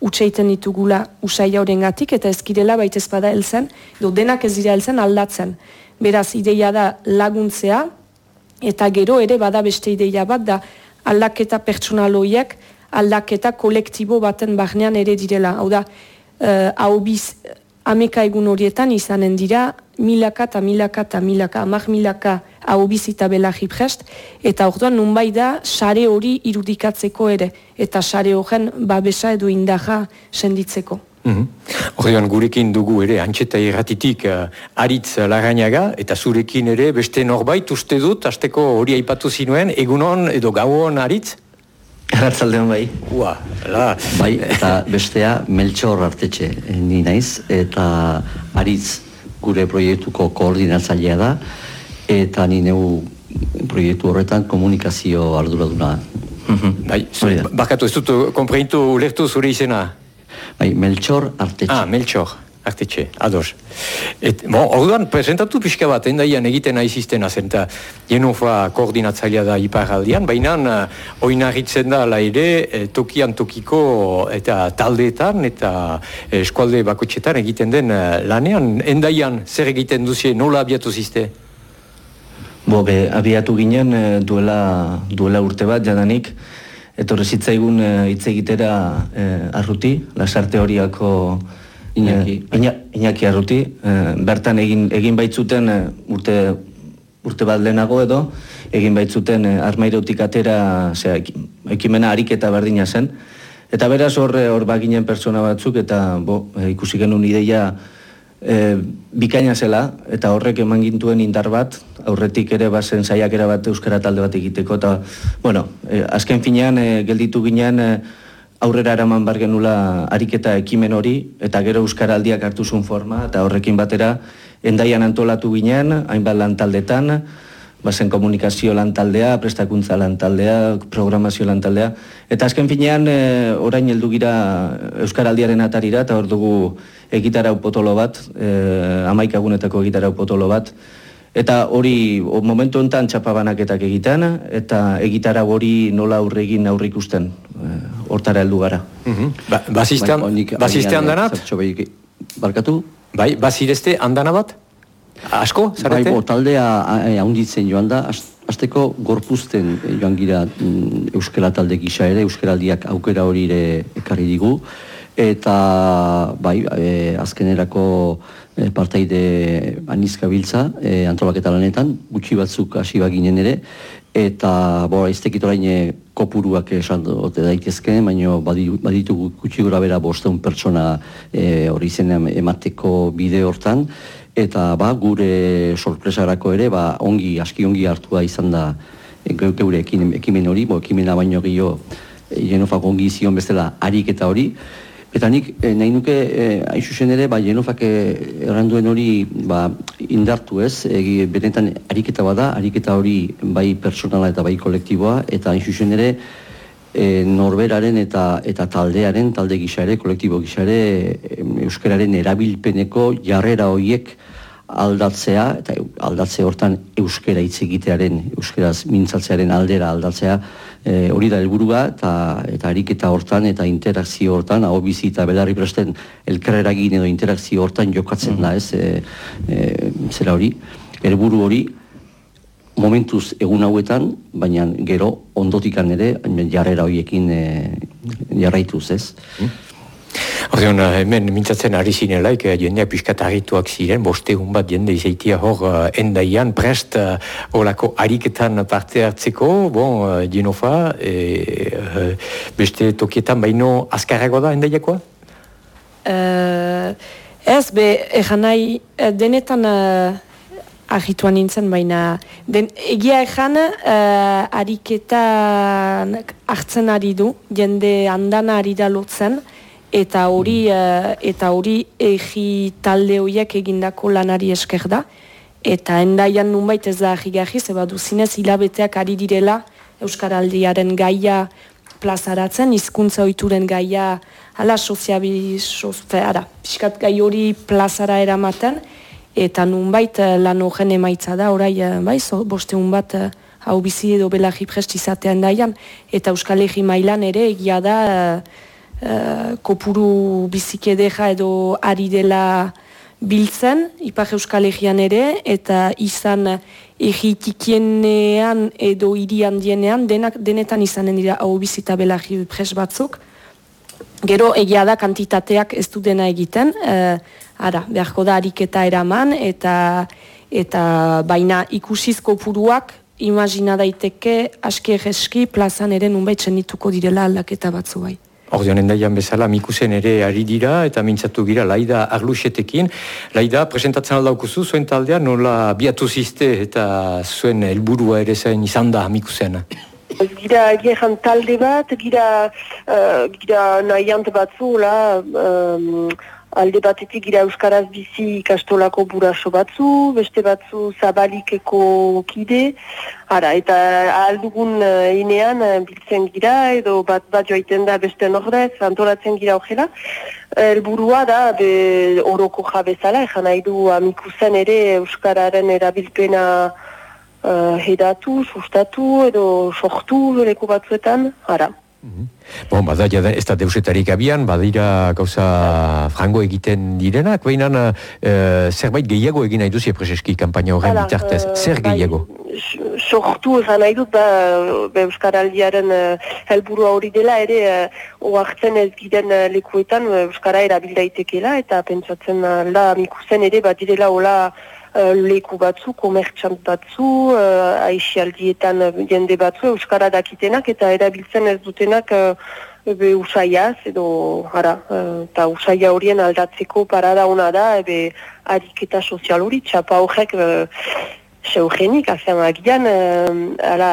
utxeiten ditugula usaia horren eta ezkirela baita ezpada helzen, edo denak ez dira helzen aldatzen. Beraz, ideia da laguntzea, eta gero ere bada beste ideia bat da aldaketa pertsonaloiek aldaketa kolektibo baten barnean ere direla. Hau da, uh, hau biz, ameka egun horietan izanen dira, milaka eta milaka eta milaka, amak milaka hau biz eta belagi prest, eta orduan nunbai da, sare hori irudikatzeko ere, eta sare horren babesa edo indaja senditzeko. Mm -hmm. gurekin dugu ere, antxeta erratitik uh, aritz lagainaga, eta zurekin ere beste norbait uste dut, azteko hori aipatu zinuen, egunon edo gauon aritz? Arratzaldean bai. Ua, la. Bai, eta bestea Meltxor artetxe eh, ni naiz, eta aritz gure proiektuko koordinatzailea da, eta ni neu proiektu horretan komunikazio arduraduna. Mhm. Bai, bakatu ez dut kompreintu lertu zure izena? Bai, Meltxor artetxe. Ah, Meltxor artetxe, ados. Et, bon, orduan, presentatu pixka bat, endaian egiten aizizten azenta, jenofa koordinatzailea da iparaldian, baina uh, oinarritzen da la ere eh, tokian tokiko eta taldeetan eta eh, eskualde bakotxetan egiten den lanean, endaian zer egiten duzie, nola abiatu ziste? Bo, be, abiatu ginen duela, duela urte bat, jadanik, etorre zitzaigun hitz egitera arruti, lasarte horiako Iñaki, eh, Iñaki Arruti, eh, bertan egin egin baitzuten eh, urte urte bat lehenago edo egin baitzuten armairotik atera, osea, ekimena ariketa berdina zen. Eta beraz hor hor baginen pertsona batzuk eta bo, ikusi genuen ideia e, bikaina zela eta horrek eman gintuen indar bat, aurretik ere bazen saiakera bat euskara talde bat egiteko eta bueno, azken finean gelditu ginen aurrera eraman bar genula ariketa ekimen hori eta gero euskaraldiak hartu zuen forma eta horrekin batera endaian antolatu ginen, hainbat lantaldetan, bazen komunikazio lantaldea, prestakuntza lantaldea, programazio lantaldea, eta azken finean e, orain heldu gira euskaraldiaren atarira eta hor dugu egitarau potolo bat, e, amaikagunetako egitarau potolo bat, Eta hori momentu honetan txapabanaketak egiten, eta egitarau hori nola aurregin aurrikusten hortara heldu gara. Mhm. Ba, basiztean, bai, basiztean danat? Bai, barkatu? Bai, basirezte handana bat? Asko, zarete? Bai, bo, taldea haunditzen joan da, Azteko gorpuzten joan gira mm, euskara talde gisa ere, euskaraldiak aukera hori ere ekarri digu, eta bai, e, azkenerako e, partaide anizka biltza, e, antolaketa lanetan, gutxi batzuk hasi baginen ere, eta bo, ez tekit orain e, kopuruak esan dute daitezke, baina baditu gutxi gura bera bosteun pertsona e, hori zen emateko bide hortan, eta ba, gure sorpresarako ere ba, ongi, aski ongi hartua izan da geure ekimen hori, bo, ekimena baino gehiago jenofak ongi zion bezala harik eta hori, Eta nik eh, nahi nuke eh, aizuzen ere, ba, jenofak eh, erranduen hori ba, indartu ez, egi, benetan ariketa bada, ariketa hori bai personala eta bai kolektiboa, eta aizuzen ere eh, norberaren eta eta taldearen, talde gisare, kolektibo gisare, eh, euskararen erabilpeneko jarrera horiek aldatzea, eta aldatze hortan euskera hitz egitearen, euskeraz mintzatzearen aldera aldatzea, e, hori da helburua eta eta ariketa hortan eta interakzio hortan hau bizi eta belarri presten elkarreragin edo interakzio hortan jokatzen da, ez? E, e, zera hori, helburu hori momentuz egun hauetan, baina gero ondotikan ere jarrera horiekin e, jarraituz, ez? Mm. Ordeon, eh, hemen mintzatzen ari zinelaik, eh, jendeak piskat harrituak ziren, boste bat jende izaitia hor uh, endaian, prest uh, olako ariketan parte hartzeko, bon, uh, beste tokietan baino azkarrago da endaiakoa? Uh, ez, be, egan nahi, denetan uh, argituan nintzen, baina den, egia egan uh, ariketan hartzen ari du, jende andana ari da lotzen, eta hori uh, eta hori egi talde horiek egindako lanari esker da. Eta endaian nunbait ez da ahigarri ze badu zinez hilabeteak ari direla Euskaraldiaren gaia plazaratzen, hizkuntza ohituren gaia ala soziabi sozfeara, piskat gai hori plazara eramaten. Eta nunbait uh, lan horren emaitza da orai uh, bai, so, boste bat hau bizi edo belagi prest izatean daian eta Euskal Egi mailan ere egia da uh, kopuru bizikedeja edo ari dela biltzen, Ipar Euskal Egean ere, eta izan egitikienean edo irian dienean, denak, denetan izanen dira hau bizita belagi pres batzuk. Gero egia da kantitateak ez du dena egiten, uh, ara, beharko da ariketa eraman, eta eta baina ikusiz kopuruak imagina daiteke aski egeski plazan ere nunbait dituko direla aldaketa batzu bai. Ordean endaian bezala mikusen ere ari dira eta mintzatu gira laida arluxetekin. Laida, presentatzen aldaukuzu zuen taldea nola biatu ziste eta zuen helburua ere zen izan da mikusen? Gira gehan talde bat, gira, uh, gira nahiant batzu, la, um, alde batetik gira Euskaraz bizi ikastolako buraso batzu, beste batzu zabalikeko kide, ara, eta aldugun uh, inean uh, biltzen gira, edo bat bat joaiten da beste nordez, antolatzen gira horrela. Elburua da, be, oroko jabezala, ezan nahi du amikusen ere Euskararen erabilpena uh, hedatu, sustatu, edo sortu leku batzuetan, ara. Mhm. Bon, bada, ez da deusetarik abian, badira gauza frango egiten direnak, baina uh, zerbait gehiago egin nahi duzi prezeski kampaina horren bitartez, uh, zer bai, gehiago? Sortu ezan nahi dut, ba, ba Euskaraldiaren uh, helburu hori dela, ere, uh, oartzen ez giden uh, lekuetan Euskara erabildaitekeela, eta pentsatzen uh, la amikusen ere, bat direla hola, uh, leku batzu, komertxant batzu, uh, aixialdietan jende batzu, Euskara dakitenak eta erabiltzen ez dutenak uh, usaiaz, edo, ara, eta uh, usaia horien aldatzeko parada ona da, ebe ariketa sozial hori, txapa horrek uh, seugenik, azean agian, uh, ala,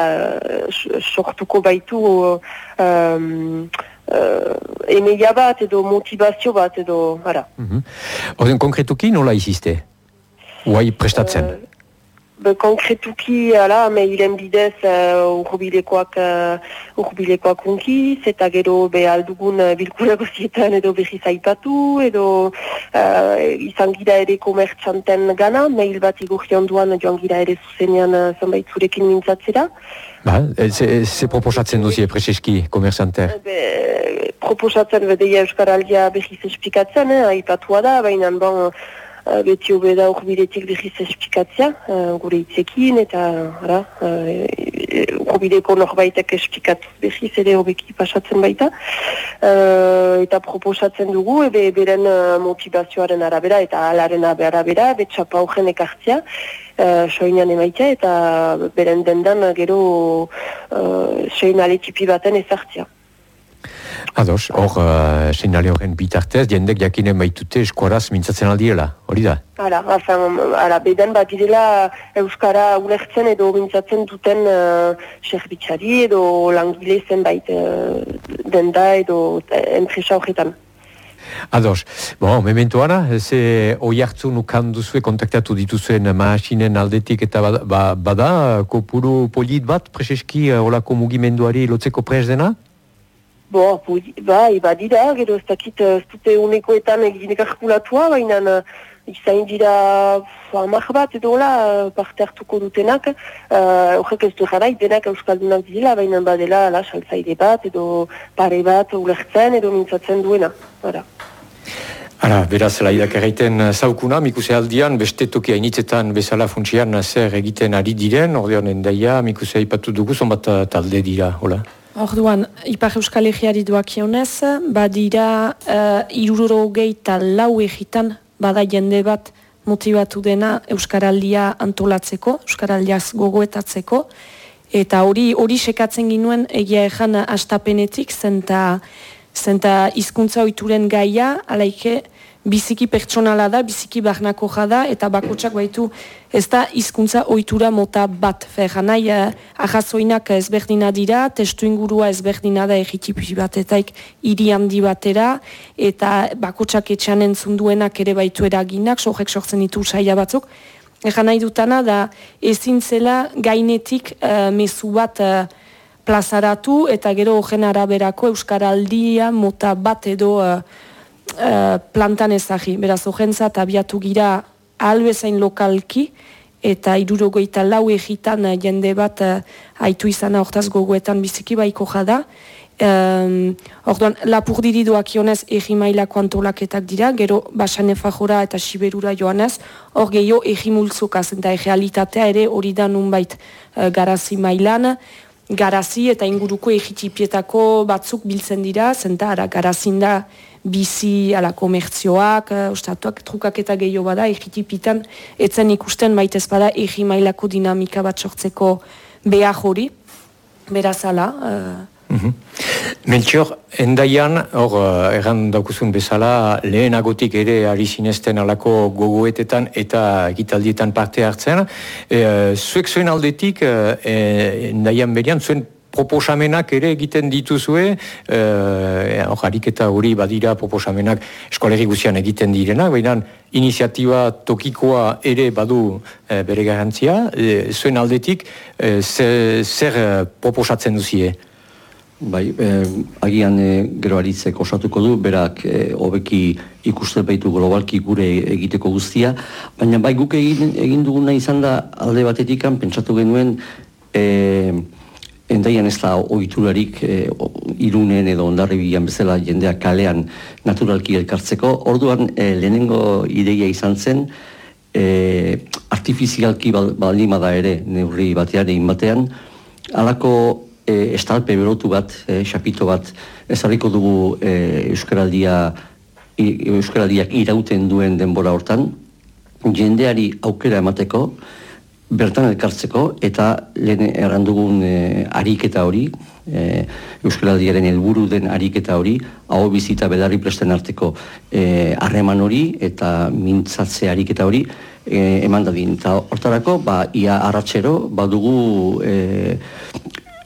sortuko baitu um, Uh, emeia bat edo motivazio bat edo, ara. Mm -hmm. konkretuki nola iziste? Uai prestatzen? Uh, be, konkretuki, ala, meilen bidez uh, urbilekoak uh, urbilekoak unkiz, eta gero be aldugun uh, bilkurako zietan edo behi zaipatu, edo uh, izan gira ere komertxanten gana, mail bat igurrion duan joan gira ere zuzenean uh, zenbait zurekin mintzatzera. Ba, ze, ze proposatzen duzi epreseski komertzante? Be, proposatzen bedeia Euskaraldia behiz esplikatzen, eh, aipatua da, baina bon, beti hobe da hor bidetik behiz espikatzea, uh, gure itzekin, eta ara, uh, bideko norbaitek espikatu behiz ere hobeki pasatzen baita, uh, eta proposatzen dugu, ebe beren motivazioaren arabera, eta alaren arabera, betxapa horren ekartzea, Uh, soinan emaitea eta beren dendan gero uh, soin aletipi baten ezartzea. Ados, hor, uh, seinale horren bitartez, jendek jakinen baitute eskuaraz mintzatzen aldiela, hori da? Ara, afan, ara, beden bat direla Euskara ulertzen edo mintzatzen duten uh, edo langile zenbait uh, denda edo enpresa horretan. Ados, bon, memento ana, ze oi hartzu nukan duzue kontaktatu dituzuen maasinen aldetik eta bada, ba, bada kopuru polit bat, preseski, olako mugimenduari lotzeko prez dena? Bo, bai, badira, gero ez dakit, ez dute unekoetan eginek artikulatua, baina uh, izain dira amak bat edo la parte hartuko dutenak, uh, horrek ez du jara, denak euskaldunak dira, baina badela la, saltzaide bat edo pare bat ulertzen edo mintzatzen duena. Ara. Ara, beraz, laidak erraiten zaukuna, mikuse aldian, beste toki hainitzetan bezala funtsian zer egiten ari diren, ordean endaia, mikuse haipatu dugu, zonbat talde dira, hola? Orduan, Ipar Euskal Egeari duakionez, badira uh, iruro geita lau egitan, bada jende bat motivatu dena Euskaraldia antolatzeko, Euskaraldiaz gogoetatzeko, eta hori hori sekatzen ginuen egia ejan astapenetik, zenta, zenta izkuntza oituren gaia, alaike, biziki pertsonala da, biziki barnako jada, eta bakotsak baitu ez da hizkuntza ohitura mota bat. Fer, nahi, eh, ahazoinak ezberdina dira, testu ingurua ezberdina da egitipi batetaik hiri handi batera, eta bakotsak etxan entzun duenak ere baitu eraginak, sojek sortzen ditu saia batzuk, Egan nahi dutana da ezin zela gainetik uh, mezu bat uh, plazaratu eta gero hogen araberako Euskaraldia mota bat edo uh, Eh, plantan ezagi. Beraz, ogentzat abiatu gira albezain lokalki, eta irurogoita lau egitan jende bat uh, aitu izana hortaz gogoetan biziki baiko jada. Um, orduan, lapur diriduak ionez egi mailako antolaketak dira, gero basane fajora eta siberura joanez, hor gehiago egi multzukaz, eta egealitatea ere hori da nunbait uh, garazi mailan, garazi eta inguruko egitipietako batzuk biltzen dira, zenta ara garazin da bizi ala komertzioak, uh, ostatuak trukak eta gehiago bada, egitipitan etzen ikusten baitez bada egi mailako dinamika bat sortzeko behar hori, beraz ala. Uh, Mm Melchior, endaian, hor, uh, erran daukuzun bezala, lehenagotik ere ari zinezten alako gogoetetan eta egitaldietan parte hartzen. E, zuek zuen aldetik, e, endaian berian, zuen proposamenak ere egiten dituzue, eh, eta hori badira proposamenak eskolegi guzian egiten direnak, baina iniziatiba tokikoa ere badu eh, bere garantzia, eh, zuen aldetik eh, zer, eh, proposatzen duzie? Bai, eh, agian eh, gero aritzek osatuko du, berak eh, hobeki ikusten baitu globalki gure egiteko guztia, baina bai guk egin, egin duguna izan da alde batetikan, pentsatu genuen, eh, Endaian ez da oiturarik e, irunen edo ondarri bilan bezala jendeak kalean naturalki elkartzeko. Orduan e, lehenengo ideia izan zen e, artifizialki baldima da ere neurri batean egin batean alako e, estalpe berotu bat, e, xapito bat ezarriko dugu e, Euskaraldia Euskaraldiak irauten duen denbora hortan jendeari aukera emateko bertan elkartzeko eta lehen errandugun e, ariketa hori, e, Euskaraldiaren helburu den ariketa hori, hau bizita bedarri presten arteko e, harreman hori eta mintzatze ariketa hori e, eman dadin. Eta hortarako, ba, ia arratxero, badugu e,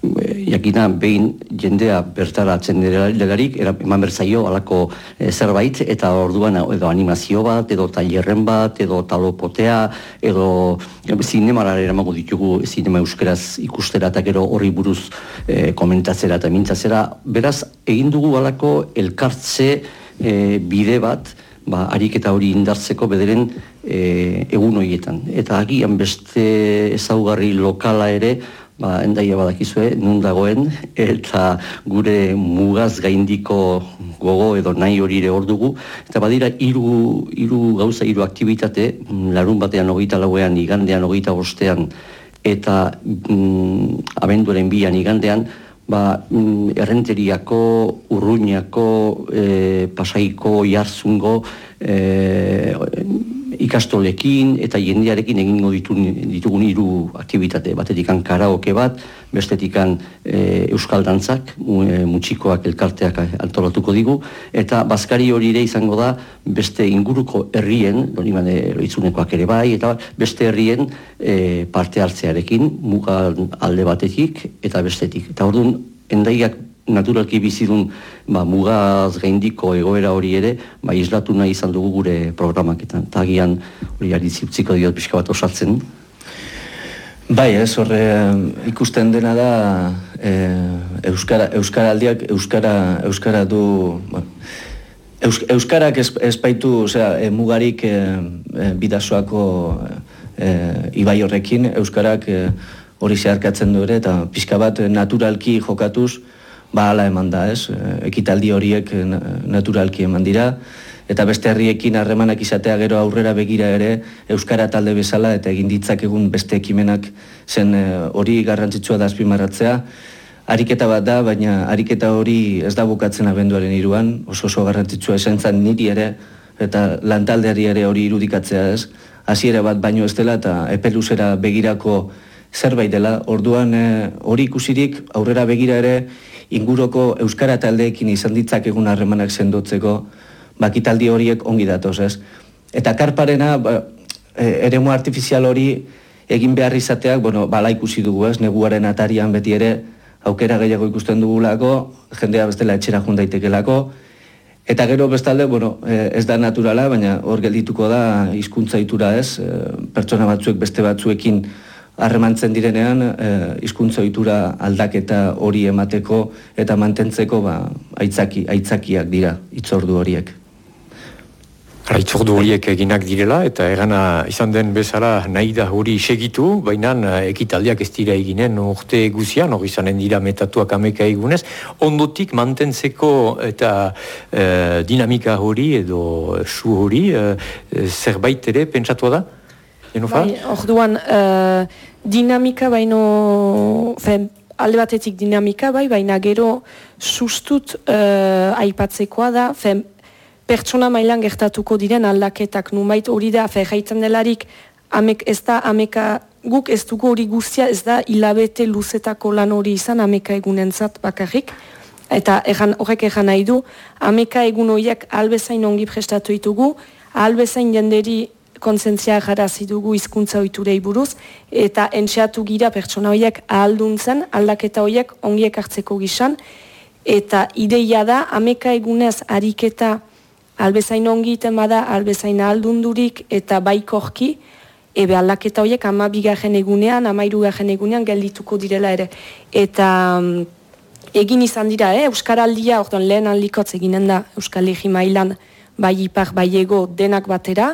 jakina behin jendea bertaratzen delarik, eman bertzaio alako e, zerbait, eta orduan edo animazio bat, edo tailerren bat, edo talopotea, edo e, zinemara eramago ditugu zinema euskeraz ikustera eta gero horri buruz e, komentatzera eta mintzatzera. Beraz, egin dugu alako elkartze e, bide bat, ba, ariketa hori indartzeko bederen e, egun horietan. Eta agian beste ezaugarri lokala ere, ba, endaia badakizue, nun dagoen, eta gure mugaz gaindiko gogo edo nahi hori ere hor dugu, eta badira hiru hiru gauza, hiru aktivitate, larun batean hogeita lauean, igandean hogeita bostean, eta mm, abenduaren bian igandean, ba, mm, errenteriako, urruñako, e, pasaiko, jarzungo, e, ikastolekin eta jendearekin egingo ditugun hiru aktivitate. Batetikan karaoke bat, bestetikan e, euskal dantzak, e, mutxikoak elkarteak antolatuko digu, eta bazkari hori ere izango da beste inguruko herrien, doni mane loitzunekoak ere bai, eta beste herrien e, parte hartzearekin, muga alde batetik eta bestetik. Eta orduan, endaiak naturalki bizidun ba, mugaz gaindiko egoera hori ere, ba, islatu nahi izan dugu gure programaketan. Eta agian hori ari ziutziko diot pixka bat osatzen. Bai, ez, horre ikusten dena da e, Euskara, Euskaraldiak Euskara, Euskara du... Ba, Euskarak espaitu, osea, e, mugarik e, e, bidasoako e, ibai horrekin, Euskarak e, hori zeharkatzen du ere, eta pixka bat naturalki jokatuz, ba ala eman da, ez? E, ekitaldi horiek e, naturalki eman dira eta beste herriekin harremanak izatea gero aurrera begira ere euskara talde bezala eta egin ditzak egun beste ekimenak zen e, hori garrantzitsua da azpimarratzea. Ariketa bat da, baina ariketa hori ez da bukatzen abenduaren iruan, oso oso garrantzitsua esan zan niri ere, eta lantaldeari ere hori irudikatzea ez, hasiera bat baino ez dela, eta epeluzera begirako zerbait dela, orduan hori ikusirik aurrera begira ere, inguroko euskara taldeekin izan ditzak egun harremanak sendotzeko bakitaldi horiek ongi datoz, ez? Eta karparena, ba, e, eremu artifizial hori egin behar izateak, bueno, bala ikusi dugu, ez? Neguaren atarian beti ere aukera gehiago ikusten dugulako, jendea bestela etxera jundaitekelako, Eta gero bestalde, bueno, e, ez da naturala, baina hor geldituko da hizkuntza itura ez, e, pertsona batzuek beste batzuekin harremantzen direnean e, hizkuntza ohitura aldaketa hori emateko eta mantentzeko ba aitzaki aitzakiak dira hitzordu horiek. Raitzordu horiek eginak direla, eta erana izan den bezala nahi da hori segitu, baina eh, ekitaldiak ez dira eginen urte guzian, hori izanen dira metatuak ameka egunez, ondotik mantentzeko eta e, dinamika hori edo su hori e, zerbait ere pentsatu da? Bai, orduan, uh, dinamika baino, fe, alde batetik dinamika bai, baina gero sustut uh, aipatzekoa da, fe, pertsona mailan gertatuko diren aldaketak numait hori da, jaitzen delarik, amek, ez da ameka, guk ez dugu hori guztia, ez da hilabete luzetako lan hori izan ameka egunentzat bakarrik, eta egan, horrek egan nahi du, ameka egun horiek albezain ongi prestatu ditugu, albezain jenderi kontzentzia jarazi dugu hizkuntza ohiturei buruz eta entxeatu gira pertsona horiek ahalduntzen aldaketa horiek ongiek hartzeko gisan eta ideia da ameka egunez ariketa albezain ongi iten bada albezain ahaldundurik eta baikorki ebe aldaketa horiek ama bigarren egunean, ama irugarren egunean geldituko direla ere. Eta mm, egin izan dira, eh? Euskaraldia, orduan lehen aldikotz eginen da Euskal Legi mailan bai ipar, bai ego denak batera,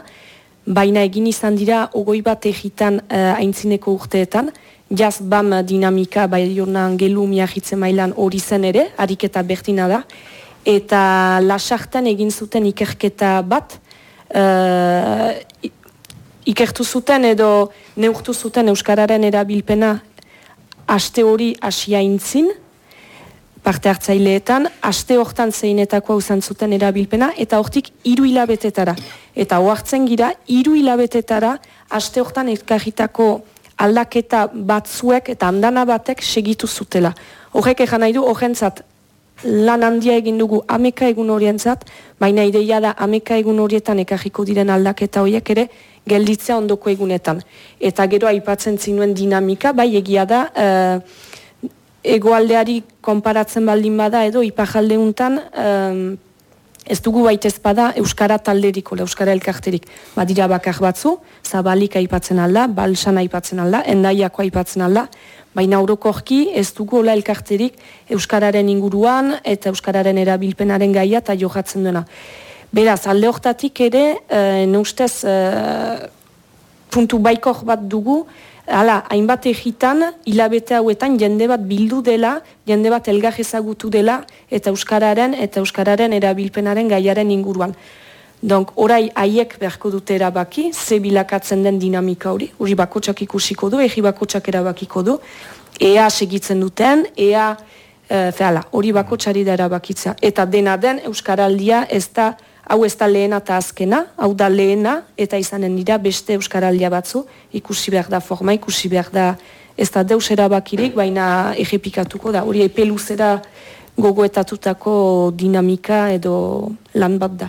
baina egin izan dira ogoi bat egitan uh, aintzineko urteetan, jaz bam dinamika bai jonan gelu miahitzen mailan hori zen ere, ariketa bertina da, eta lasartan egin zuten ikerketa bat, uh, ikertu zuten edo neurtu zuten Euskararen erabilpena aste hori asia intzin, parte hartzaileetan, aste hortan zeinetako hau zuten erabilpena, eta hortik hiru hilabetetara. Eta hoartzen gira, hiru hilabetetara, aste hortan elkarritako aldaketa batzuek eta andana batek segitu zutela. Horrek egan nahi du, horrentzat, lan handia egin dugu ameka egun horientzat, baina ideia da ameka egun horietan ekarriko diren aldaketa horiek ere, gelditzea ondoko egunetan. Eta gero aipatzen zinuen dinamika, bai egia da, uh, egoaldeari konparatzen baldin bada edo ipajalde untan um, ez dugu baitez bada Euskara talderiko, Euskara elkarterik. Badira bakar batzu, zabalik aipatzen alda, balsan aipatzen alda, endaiako aipatzen alda, baina orokorki ez dugu ola elkarterik Euskararen inguruan eta Euskararen erabilpenaren gaia eta johatzen duena. Beraz, alde hortatik ere, e, neustez, e, puntu baikor bat dugu, hala, hainbat egitan, hilabete hauetan jende bat bildu dela, jende bat elgar ezagutu dela, eta Euskararen, eta Euskararen erabilpenaren gaiaren inguruan. Donk, orai haiek beharko dute erabaki, ze bilakatzen den dinamika hori, hori bakotsak ikusiko du, egi bakotsak erabakiko du, ea segitzen duten, ea, e, feala, hori bakotsari da erabakitza. Eta dena den, Euskaraldia ez da, hau ez da lehena eta azkena, hau da lehena, eta izanen dira beste Euskaraldia batzu, ikusi behar da forma, ikusi behar da, ez da deus erabakirik, baina egepikatuko da, hori epeluzera gogoetatutako dinamika edo lan bat da.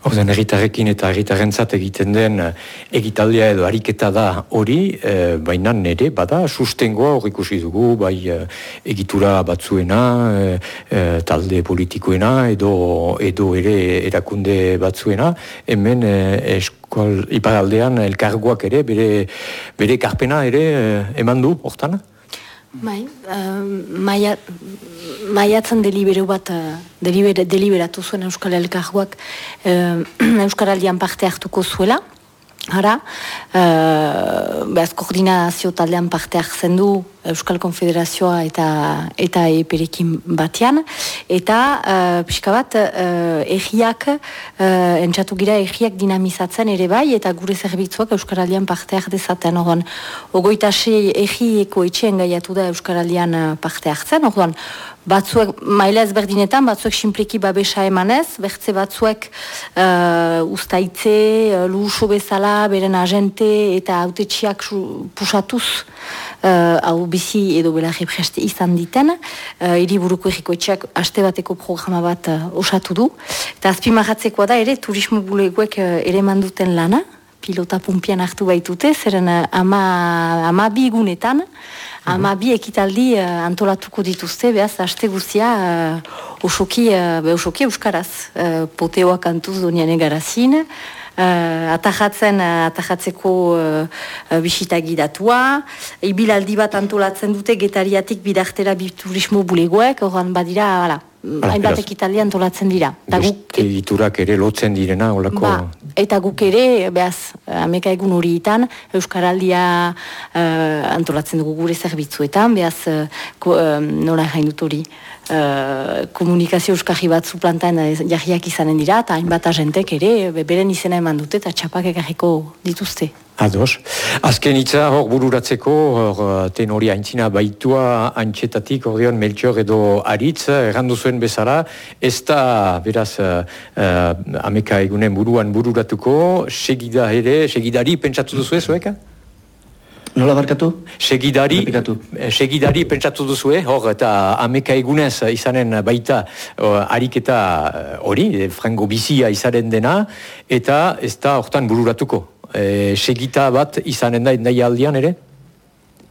Horzen, erritarrekin eta erritarrentzat egiten den eh, egitaldia edo ariketa da hori, e, baina nere, bada, sustengoa hor ikusi dugu, bai e, egitura batzuena, e, talde politikoena, edo, edo ere erakunde batzuena, hemen e, eskual iparaldean elkargoak ere, bere, bere karpena ere eman du, hortan? Bai, uh, maia, maiatzen delibero bat, uh, deliberatu zuen Euskal Elkargoak uh, Euskaraldian parte hartuko zuela, Hara, uh, behaz koordinazio taldean parte hartzen du Euskal Konfederazioa eta eta eperekin batean, eta uh, pixka bat uh, egiak, uh, entzatu gira egiak dinamizatzen ere bai, eta gure zerbitzuak Euskaraldian parte hartzezaten, orduan, ogoita sei egieko etxean gaiatu da Euskaraldian parte hartzen, orduan, batzuek maila ezberdinetan, batzuek simpliki babesa emanez, bertze batzuek uh, ustaitze, luso bezala, beren agente eta autetxiak pusatuz uh, hau bizi edo belarri preste izan diten, uh, iriburuko egiko etxeak aste bateko programa bat uh, osatu du. Eta azpimarratzekoa da ere, turismo bulegoek uh, ere manduten lana, pilota pumpian hartu baitute, zeren uh, ama, ama bi gunetan, Ama bi ekitaldi uh, antolatuko dituzte, behaz, aste guzia uh, osoki, uh, osoki euskaraz. Uh, poteoa kantuz donian egarazin, uh, atajatzen, uh, atajatzeko uh, bisita gidatua, ibilaldi bat antolatzen dute getariatik bidartera biturismo bulegoek, horren badira, hala, hainbat ekitaldi antolatzen dira. Egiturak ere lotzen direna, holako... Ba, eta guk ere, behaz, ameka egun horietan, Euskaraldia uh, antolatzen dugu gure zerbitzuetan, behaz, uh, nola dut hori, uh, komunikazio euskarri bat plantan jarriak izanen dira, eta hainbat agentek ere, beren izena eman dute, eta txapak ekarriko dituzte. Ados. Azken itza hor bururatzeko, hor eh, tenori haintzina baitua antxetatik, hor dion Melchior edo Aritz, errandu zuen bezala, ez da, beraz, uh, ameka egunen buruan bururatuko, segida ere, segidari pentsatu duzu ez? Nola barkatu? Segidari, segidari pentsatu duzu, hor, eta ameka egunez izanen baita uh, ariketa hori, frango bizia izanen dena, eta ez da hortan bururatuko e, segita bat izanen da nahi aldian ere?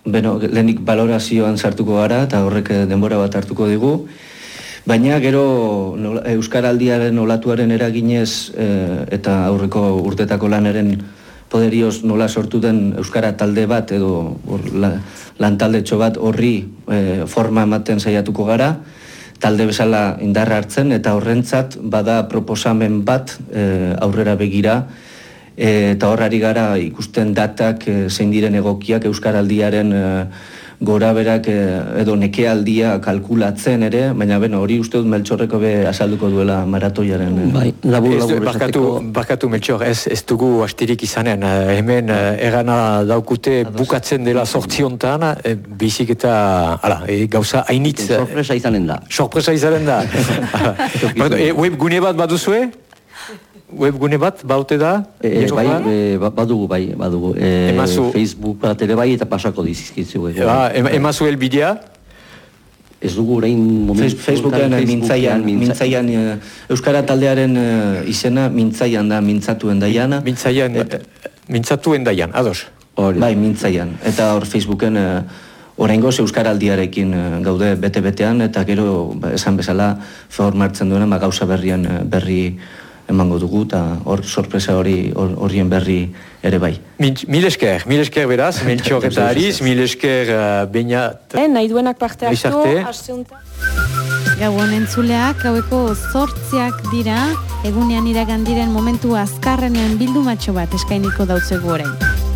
Beno, lehenik balorazioan sartuko gara eta horrek eh, denbora bat hartuko digu. Baina gero Euskaraldiaren olatuaren eraginez e, eta aurreko urtetako lanaren poderioz nola sortu den Euskara talde bat edo or, la, lan talde bat horri e, forma ematen saiatuko gara. Talde bezala indarra hartzen eta horrentzat bada proposamen bat e, aurrera begira. Eta horrari gara ikusten datak e, zein diren egokiak Euskaraldiaren e, gora berak e, edo nekealdia kalkulatzen ere, baina beno, hori uste dut meltxorreko be azalduko duela maratoiaren. E. Bai, labur, labur, bakatu, bakatu meltxor, ez, ez dugu astirik izanen, hemen erana daukute bukatzen dela sortziontan, e, bizik eta, ala, e, gauza hainitz... Sorpresa izanen da. Sorpresa izanen da. e, web gune bat baduzue? Webgune bat baute da? E, bai, e, badugu, bai, badugu. E, emazu... Facebook bat ere bai eta pasako dizizkitzu. E, ba, emazu elbidea? Ez dugu orain momentu... Facebooken mintzaian, mintzaian, Euskara taldearen izena mintzaian da, mintzatuen daiana. Mintzaian, eta, mintzatuen daian, ados? Hori. Bai, mintzaian. Eta hor Facebooken... Horrengoz Euskaraldiarekin gaude bete-betean, eta gero ba, esan bezala formartzen duena ba, gauza berrian berri emango dugu eta hor sorpresa hori horien berri ere bai. Mil esker, mil esker beraz, Melchior eta Ariz, mil esker uh, bainat... Eh, nahi duenak parte hartu, Gauan entzuleak, haueko zortziak dira, egunean iragandiren momentu azkarrenean bildu matxo bat eskainiko dautzegu orain.